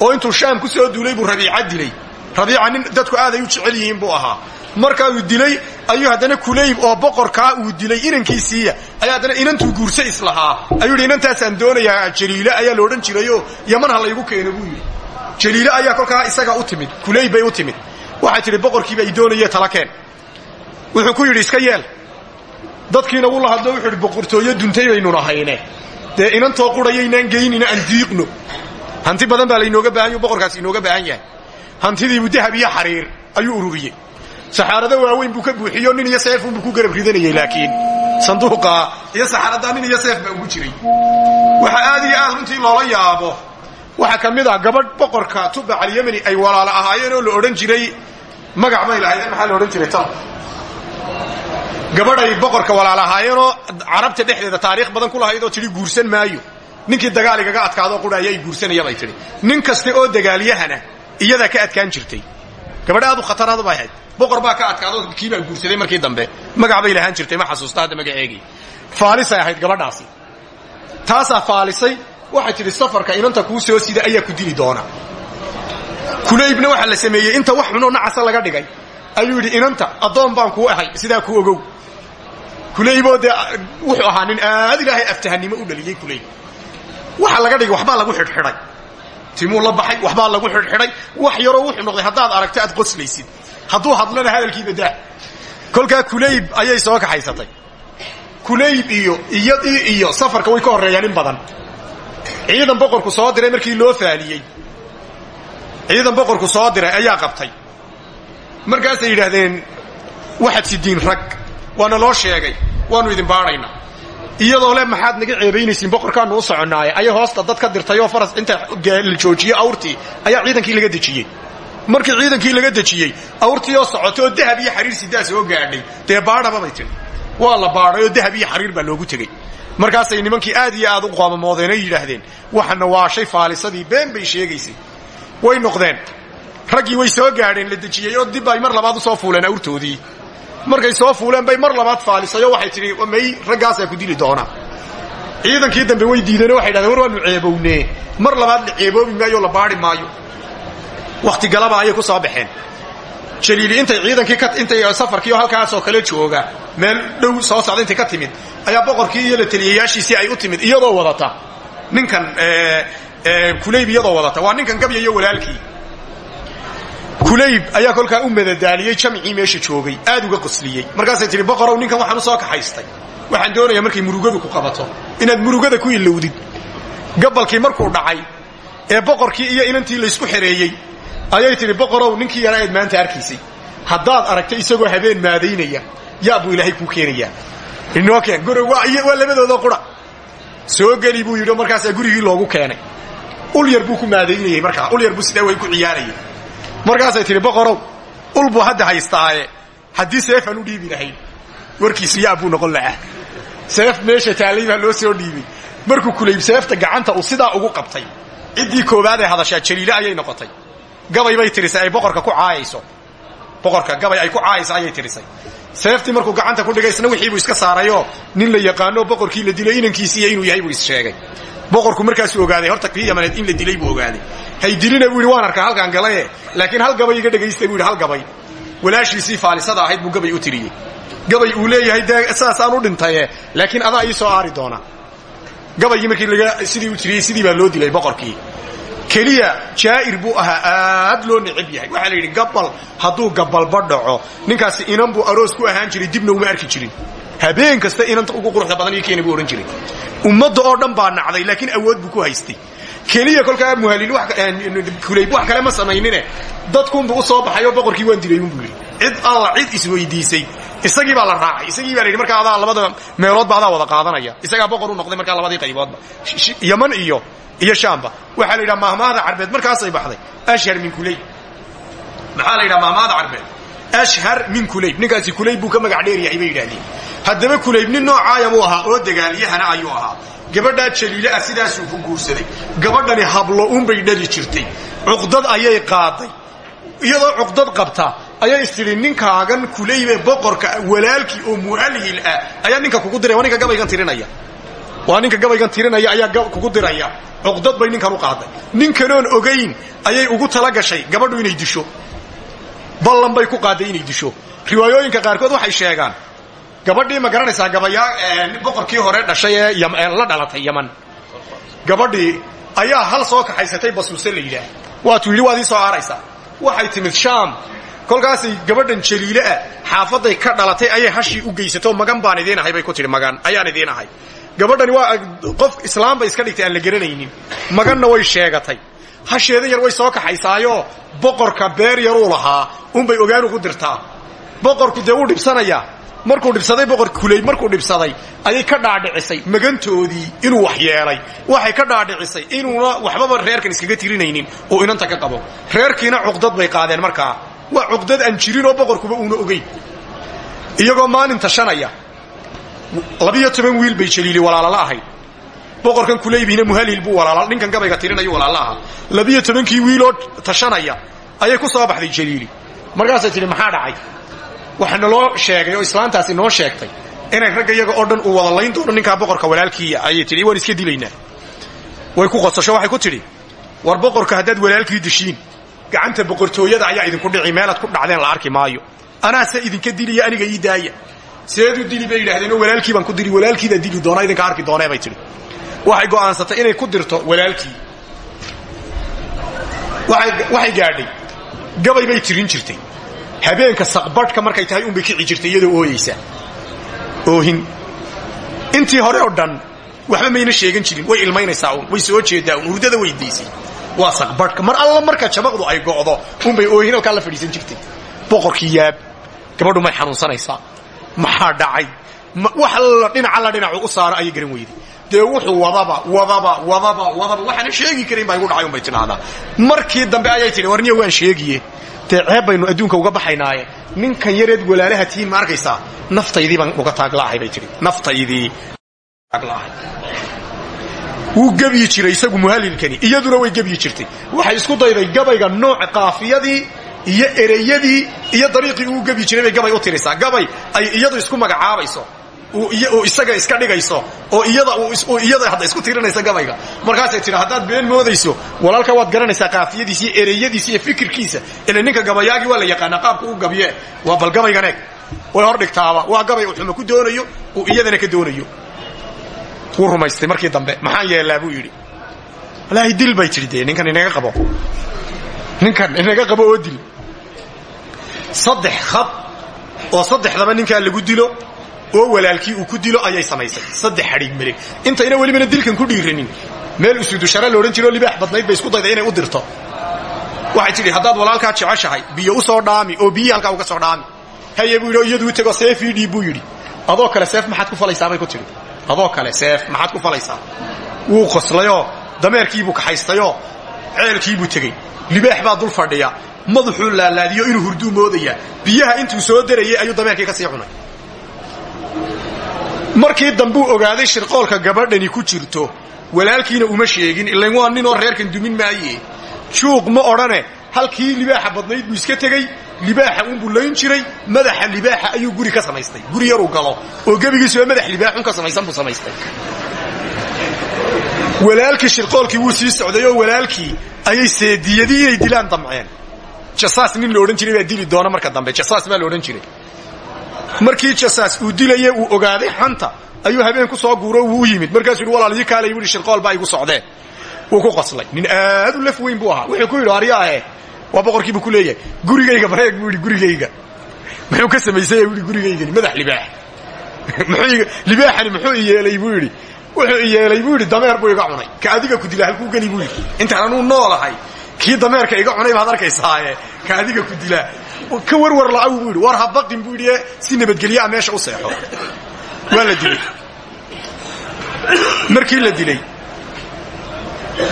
Oo intuu shaam ku soo duulay buu rabiica dilay. Rabiica nin dadku aaday u jecel yihiin buu ahaa. Markaa uu dilay ayuu haddana kulayb oo boqorkaa uu dilay inankiisiiya ayaa haddana inantuu guursa islahaa. Ayuu yidhi inantaasaan doonayaa jaliile ayaa la odhan jirayoo yaman ha laygu keeno buu yidhi jaliile ayaa kolkaa isaga u timid kulayb bay u timid. Waxay tidhi boqorkiiba i doonaye tala keen wuxuu ku yidhi iska yeel. Dadkiina wuu la hadlo wuxuu yidhi boqortooyo duntay baynu nahayne dee inantoo qurayaynaan geynina aan diiqno. Hanti badan baa laynooga baahan yaho boqorkaas inooga baahan yahay. Hantidiibuu dahab iyo xariir ayuu ururiyey. Saxaarado waaweyn buu ka buuxiyo nin iyo seefunbuu ku garab ridanayey laakiin sanduuqa iyo saxaaradaa nin iyo seef baa ugu jiray. Waxa aad iyo aad runtii loola yaabo waxaa ka mid ah gabadh boqorka tubac alyemani ay walaalo ahaayeen oo la odhan jiray. Magac may lahaydeen maxaa la odhan jiray? Tan gabadh ay boqorka walaal ahaayeenoo carabta dhexdeeda taariikh badan ku lahayd oo tidhi guursan maayo. Ninkii dagaaligaga adkaadoo qudhaaya ay nin kasta oo dagaalyahana iyadaa ka adkaan jirtay. Gabadh aad u khataraad bay ahayd. Boqor baa ka adkaado kiibaa guursaday markii dambe? Magac bay lahaan jirtay ma xasuusta hadda magaceegii. Faalisay ahayd gabadhaasi. Taasaa faalisay waxay tidhi safarka inanta kuu soo sida ayaa ku dili doona. Kulaybna waxaa la sameeyey inta wax xunoo nacasa laga dhigay. Ayuu yidhi inanta addoon baan kuu ahay sidaa ku ogow. Kulayboo dee wuxuu ahaa nin aad ilaahay aftahannimo u dhaliyey kulayb waxa laga dhigay waxbaa lagu xidhxidhay. Timuu la baxay waxbaa lagu xidhxidhay. Wax yaroo wuxuu noqday haddaad aragto aad qoslaysid. Hadduu hadlana hadalkiiba daa. Kolkaa kulayb ayay soo kaxaysatay. Kulayb iyo iyadii iyo safarka way ka horreeyaan in badan ciidan boqorku soo diray markii loo faaliyey. Ciidan boqorku soo diray ayaa qabtay. Markaasay yidhaahdeen waxaad sidiin rag waana loo sheegay waannu idin baadhaynaa iyadoo le maxaad naga ceebaynaysiin boqorkaannu u soconnaaye ayay hoosta dad ka dirtayoo faras inta la joojiyey awrtii ayaa ciidankii laga dejiyey. Markii ciidankii laga dejiyey awrtii oo socota oo dahab iyo xariir sidaa soo gaadhay dee baadhaba bay tidhi waa la baadhay dahab iyo xariir baa loogu tegey markaasay nimankii aad iyo aad u qoomamoodeen oo yidhaahdeen waxana waa shay faalisadii been bay sheegaysay. Way noqdeen. Raggii way soo gaadheen la dejiyey oo dib ay mar labaad u soo fuuleen awrtoodii. Markay soo fuuleen bay mar labaad faalisay waxay tidhi may raggaasaa ku dili doonaa ciidankii dambe way diideenoo waxay dhahdeen war waanu ceebownee. Mar labaad la ceeboobi maayo la baadhi maayo. Wakhti galaba ayay ku soo baxeen jaliili intay ciidankii intay safarkiioo halkaasoo kale jooga meel dhow soo socda intay ka timid. Ayaa boqorkii iyo la taliyayaashiisii ay u timid iyadoo wadata. Ninkan kulayb iyadoo wadata. Waa ninkan gabya iyo walaalkii. Kulayb ayaa kolkaa u madadaaliyey jamcii meesha joogay aad uga qosliyey. Markaasay tihi boqorow ninkan waxaan u soo kaxaystay. Waxaan doonayaa markay murugadu ku qabato. Inaad murugada ku ilowdid. Gabalkii markuu dhacay ee boqorkii iyo inantii laysku xereeyey ayay tidhi boqorow ninkii yaraa eed maanta arkaysay. Haddaad aragta isagoo habeen maadaynaya yaa buu ilaahay kuu keenayaa. Inoo keen gorow waa labadoodoo qura. Soo geli buu yidhi markaasaa gurigii loogu keenay. Ul yar buu ku maadaynayey markaa ul yar buu sidaa way ku ciyaarayay markaasay tidhi boqorow ul buu hadda haystaaye. Haddii seefaan u dhiibi lahayn warkiisu yaa buu noqon lahaa. Seef meesha taallay loo soo dhiibay. Markuu kulayb seefta gacanta uu sidaa ugu qabtay. Ciddii koowaad ee hadashaa jaliile ayay noqotay gabay bay tirisay ay boqorka ku caayayso boqorka gabay ay ku caayayso ayay tirisay. Seeftii markuu gacanta ku dhigay wixii buu iska saarayoo nin la yaqaano boqorkii la dilay inankiisiiyo inuu yahay buu is sheegay. Boqorku markaasuu ogaaday horta kii yamaneed in la dilay buu ogaaday. Hay dilina buu waan arkaa halkaan galaye laakiin hal gabay iga dhegaysta buu hal gabay. Walaashiisii faalisada ahayd buu gabay u tiriyey. Gabay uu leeyahay dee saasaan u dhintaye laakiin adaa ii soo aari doona. Gabaygii markii laga sidii u tiriyey sidii baa loo dilay boqorkii keliya jaa'ir buu ahaa aad loo necab yahay. Waxaa la yidhi gabal hadduu gabalba dhaco ninkaasi inan buu aroos ku ahaan jiray dibna uma arki jirin. Habeen kasta inanta ugu quruxda badan iyo keena buu odhan jiray. Ummadda oo dhan baa nacday laakiin awood buu ku haystay. Keliya kolkaa muhalil kulayb wax kale ma samaynine. Dadkuunbuu u soo baxay oo boqorkii waan dilay unbuu yidhi cid alla cid isweydiisay isagii baa la raacay. Isagii baa la yidhi markaa adaa labada meeloodba adaa wada qaadanaya. Isagaa boqor u noqday markaa labadii qayboodba. Yaman iyo iyo shaamba. Waxaa la yidhaha mahmaahda carbeed markaasay baxday. Ashhar min kulayb. Maxaa la yidhaha mahmaahda carbeed. Ashhar min kulayb. Ninkaasi kulayb buu ka magac dheeryahay bay yidhahdeen. Haddaba kulayb nin noocaaya buu ahaa oo dagaalyahana ayuu ahaa. Gabadhaa jaliile ah sidaasuu ku guursaday. Gabadhani hablo unbay dhali jirtay. Cuqdad ayay qaaday. Iyadoo cuqdad qabta ayay istidhi ninkaagan kulaybe boqorka walaalkii oo muhalhil ah. Ayaa ninka kugu diray waa ninka gabaygan tirinaya. Waa ninka gabaygan tirinaya ayaa kugu diraya. Cuqdad bay ninkan u qaaday. Ninkanoon ogayn ayay ugu tala gashay gabadhu inay disho. Ballan bay ku qaaday inay disho. Riwaayooyinka qaarkood waxay sheegaan gabadhii ma garanaysaa gabayaa boqorkii hore dhashay ee la dhalatay yaman gabadhii ayaa hal soo kaxaysatay basuuse la yidhaah waatuu yidhi soo aaraysaa. Waxay timid shaam kolkaasay gabadhan jaliile ah xaafaday ka dhalatay ayay hashii u geysato magan baan idiin ahay bay ku tidhi magan ayaan idiin ahay. Waa qof islaam bay iska dhigtay aan la garanaynin. Maganna way sheegatay. Hasheeda yar way soo kaxaysaayo boqorka beer yaruu lahaa unbay ogaan ugu dirtaa. Boqorku dee wuu dhibsanayaa markuu dhibsaday boqor kuley markuu dhibsaday ayay ka dhaadhicisay magantoodii inuu wax yeelay. Waxay ka dhaadhicisay inuuna waxbaba reerkan iskaga tirinaynin oo inanta ka qabo. Reerkiina cuqdad bay qaadeen markaa waa cuqdad aan jirin oo boqorkuba uuna ogeyn. Iyagoo maalin tashanaya labiyo toban wiil bay jaliili walaalala ahayd. Boqorkan kuleybihina muhalhil buu walaala ninkan gabayga tirinayo walaala ahaa. Labiyo tobankii wiiloo tashanaya ayay ku soo baxday jaliili markaasay tidhi maxaa dhacay? Waxa naloo sheegay oo islaantaasi noo sheegtay inay ragga iyaga oo dhan uu wada layn doono ninkaa boqorka walaalkiiya ayay tidhi waan iska dilaynaa. Way ku qosasho waxay ku tidhi war boqorka haddaad walaalkii dishiin gacanta boqortooyada ayaa idinku dhici meelaad ku dhacdeen la arki maayo. Anaase idinka dilaya aniga ii daaya seedu dili bay yidhahdeenoo walaalkii baan ku dili walaalkiibaa dili doona idinka arki doonee bay tidhi. Waxay go'aansatay inay ku dirto walaalkii. Waxay gaadhay. Gabay bay tirin jirtay. Habeenka saqbadhka markay tahay unbay kici jirtay iyadoo ooyeysa. Oohin. Intii hore oo dhan waxba mayna sheegan jirin way ilmaynaysaa way soo jeedaa uun hurdada weydiisay waa saqbadhka mar alla marka jabaqdu ay go'do unbay oohin halkaa la fadhiisan jirtay. Boqorkii yaab gabadhu may xanuunsanaysaa maxaa dhacay? Wax alla dhinac alla dhinacu u saaro ayay garan weyday dee wuxuu wadaba wadaba wadaba wadaba waxaana sheegi karayn baa igu dhacay unbay tidhaahdaa. Markii dambe ayay tidhi warniya waan sheegiye dee adduunka uga baxaynaaye. Ninkan yareed walaalaha tihiin ma arkaysaa? Baan uga taagla'ahay bay tidhi. Naftaydii wuu gebyi jiray isagu muhalilkani iyaduna way gebyi jirtay. Waxay isku dayday gabayga nooc qaafiyadii iyo ereyadii iyo dariiqii uu gebyi jiray bay gabay u tiraysaa gabay ay iyadu isku magacaabayso oo isaga iska dhigayso oo iyada hadda isku tirinaysa gabayga. Markaasay tidhi haddaad been moodayso walaalka waad garanaysaa qaafiyadiisa iyo iyo fikirkiisa. Ila ninka gabayaagii waa la yaqaanaa qaabka u waa bal gabaygan way hor dhigtaaba waa gabay uu xumo ku doonayo uu iyadana ka doonayo wuu rumaystay markii dambe maxaan yeelaa buu yidhi walaahi dil bay tidhi dee ninkan inaga qabo ninkan inaga qabo oo dil saddex khad oo saddexdaba ninkaa lagu dilo oo walaalkii uu ku dilo ayay samaysay saddex xadhiig merig intayna welibana dilkan ku dhiiranin meel usuudushara loodhan jiro libaax badnayd bay isku dayday inay u dirto waxay tidhi haddaad walaalkaa jeceshahay biyo u soo dhaami oo biyii halkaa uga soo dhaami haye buu yidhi oo iyadu u tego seef ii dhiib buu yidhi adoo kale seef maxaad ku falaysaa bay ku tidhi adoo kale seef maxaad ku falaysaa? Wuu qoslayoo dameerkiibuu kaxaystayoo ceelkiibuu tegey. Libaax baa dul fadhiya. Madaxuu laalaadiyo inuu hurduu moodayaa biyaha intuu soo darayay ayuu dameerkii ka sii cunay. Markii dambuu ogaaday shirqoolka gabadhani ku jirto walaalkiina uma sheegin ilan waa ninoo reerkan dumin maaye juuq ma odhane halkii libaaxa badnayd buu iska tegey libaaxa uunbuu layn jiray madaxa libaaxa ayuu guri ka samaystay. Guri yaruu galo oo gebigiisuba madax libaaxun ka samaysan buu samaystay. Walaalkii shirqoolkii wuu sii socday oo walaalkii ayay seediyadii inay dilaan damceen. Jasaas nin la jiray baa dili doona marka dambe. Jasaas baa la jiray. Markii jasaas uu dilaye uu ogaaday xanta ayuu habeen ku soo guuro wuu yimid. Markaasuu yidhi walaal kaalay buuhi shirqool baa igu socdee. Wuu ku qoslay. Nin aad u laf weyn buu ahaa. Wuxuu ku yidhi aryaahe waa boqorkiibuu ku leeyahay. Gurigayga bareeg buu yidhi gurigayga. Muxuu ka samaysay buu yidhi gurigaygani madax libaax. Libaaxani muxuu i yeelay buu yidhi. Wuxuu i yeelay buu yidhi dameer buu iga cunay. Ka adiga ku dila halkuu geli buu yidhi. Intaan anuu noolahay kii dameerka iga cunay baad arkaysaaye ka adiga ku dilaa. Ka warwar la'aw buu yidhi. War ha baqin buu yidhi si nabadgelyaa meesha u seexo. Waa la dilay. Markii la dilay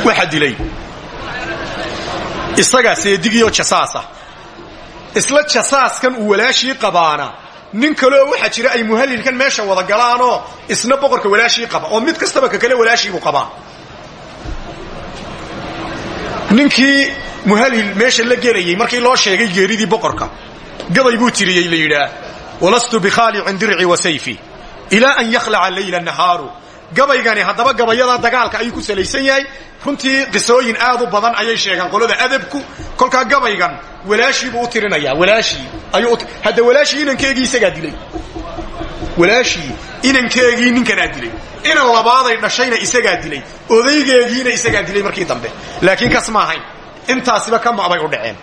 waxa dilay isagaa seedigiioo jasaasa. Isla jasaaskan uu walaashii qabaana. Nin kaleoo waxaa jira ay muhallilkan meesha wada galaanoo isna boqorka walaashii qaba oo mid kastaba ka kale walaashiibuu qabaa. Ninkii muhallil meesha la gelayey markii loo sheegay geeridii boqorka gabay buu tiriyey la yidhaah walastu bikhaaliqin dirci wa sayfi. Ilaa an yakhlaca leyla nahaaru. Gabaygani haddaba gabayada dagaalka ayuu ku salaysan yahay runtii qisooyin aad u badan ayay sheegaan qolada adabku kolkaa gabaygan walaashiibuu u tirinaya walaashii. Ayuu hadda walaashii inankeegii isagaa dilay. Walaashii inankeegii ninkanaa dilay. Inan labaaday dhashayna isagaa dilay. Odaygeegiina isagaa dilay markii dambe. Laakiin kas ma ahayn. Intaasiba ka ma'bay u dhaceen.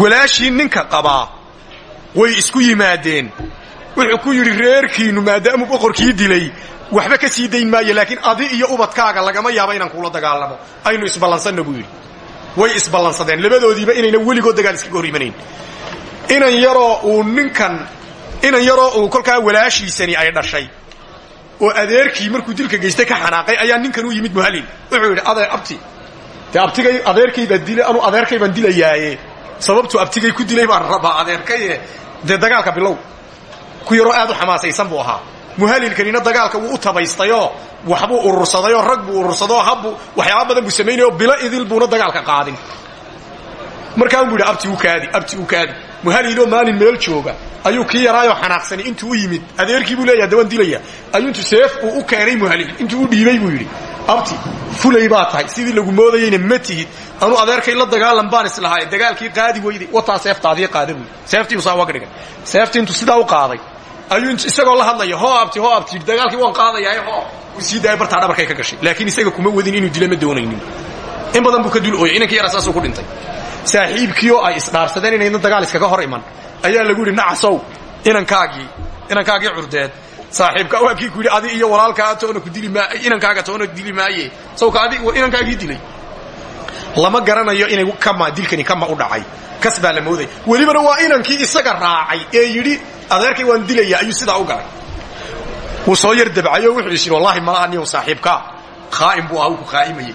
Walaashii ninka qabaa way isku yimaadeen. Wuxuu ku yidhi reerkiinnu maadaamuu boqorkii dilay waxba ka sii dayn maayo laakiin adi iyo ubadkaaga lagama yaabo inaan kuula dagaalamo. Aynu isballansanna buu yidhi. Way isballansadeen labadoodiiba inayna weligood dagaal iskaga hor inan yaroo uu ninkan inan yaroo uu kolkaa walaashiisani ay dhashay oo adeerkii markuu dilka geystay ka xanaaqay ayaa ninkan u yimid muhallil wuxuu yidhi adeer abti dee abtigay adeerkaybaa dila anuu adeerkay baan dilayaaye. Sababtuu abtigay ku dilay baan rabaa adeerkaye. Dee dagaalka bilow ku yaroo aad u xamaasaysan buu ahaa muhallilkanina dagaalka wuu u tabaystayoo waxbuu urursadayoo rag buu urursadoo habbu waxyaaba badan buu samaynayoo bilo idil buuna dagaalka qaadin. Markaan buu yidhi abti u kaadi abti u kaadi. Muhalliloo maalin meel jooga ayuu kii yaraayoo xanaaqsani intuu u yimid adeerkii buu leeyaha dawaan dilaya. Ayuu intuu seef uu u keenay muhallil intuu u dhiibay buu yidhi abti fulay baa tahay sidii lagu moodayeyna ma tihid. Anuu adeerkay la dagaalan baan islahaay dagaalkii qaadi weyday wataa seeftaadii qaada buui seeftii usaa waga dhigay seeftii intuu sidaa u qaaday ayuu isagoo la hadlaya hoo abti dagaalkii waan qaadayaa hoo. Uu sii daaya bartaa dhabarkay ka gashay. Laakiin isaga kuma wadin inuu dila doonaynin. In badan buu ka dul ooyay. Inankii yaraa saasuu ku dhintay. Saaxiibkiioo ay isdhaarsadeen inayna dagaal iskaga hor iman. Ayaa lagu yidhi nacasow inankaagii inankaagii curdeed. Saaxiibka waa kii ku yidhi adi iyo walaalkaa toona ku dili maa inankaaga toona dili maaye sawka adi dilay lama garanayo inay dilkani kama u dhacay. Kas baa la mooday. Waa inankii isaga raacay ee yidhi adeerkay waan dilaya ayuu sidaa u galay. Wuu soo yar dabcayo wuxuu is yidhi wallahi malaha niyow saaxiibkaa khaa'im buu ahaa uu ku khaa'imayey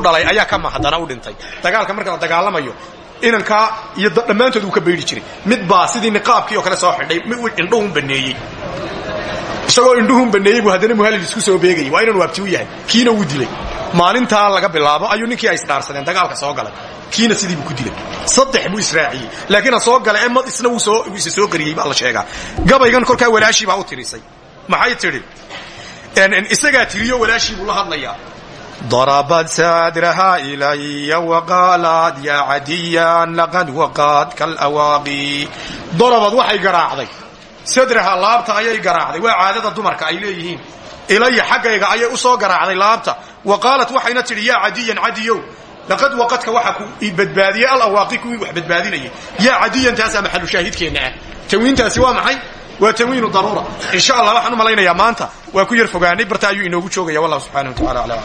dhalay ayaa kama haddana u dhintay. Dagaalka marka la dagaalamayo inankaa iyo dhammaantood uu ka baydhi jiray. Mid baa sidii niqaabkii oo kale soo xidhay indhuhun baneeyey isagoo indhuhun baneeyey buu haddana muhallil isku soo beegayay waa inanu abti u yahay kiina wuu dilay maalintaa laga bilaabo ayuu ninkii ay isdhaarsadeen dagaalka soo galay kiina sidii buu ku dilay saddex buu israaciyey laakiin ha soo gala emad isna wuu soo isa soo qariyey baa la sheegaa gabaygan kolkaa walaashii baa u tirisay maxay tidhi isagaa tiriyo walaashii buu la hadlayaa ضربت صدرها إلي وقالت يا عديا لقد وقعت كالأواقي ضربت waxay garaacday sadraha laabta ayay garaacday. Waa caadada dumarka ay leeyihiin. Ilaya xaggayga ayay u soo garaacday laabta. Wa qaalat waxayna tidhi yaa cadiyan cadiyow laqad waqadka waxa ku badbaadiyey alawaaqi kuwii wax badbaadinayay. Yaa cadiyan taasaa maxalu shaahidkeenna ah. Tanwiintaasi waa maxay? Waa tanwiinu daruura. In sha allah waxaan u malaynayaa maanta. Waa ku yar fogaanay barta ayuu inoogu joogaya. Wallahu subxana wa tacala ala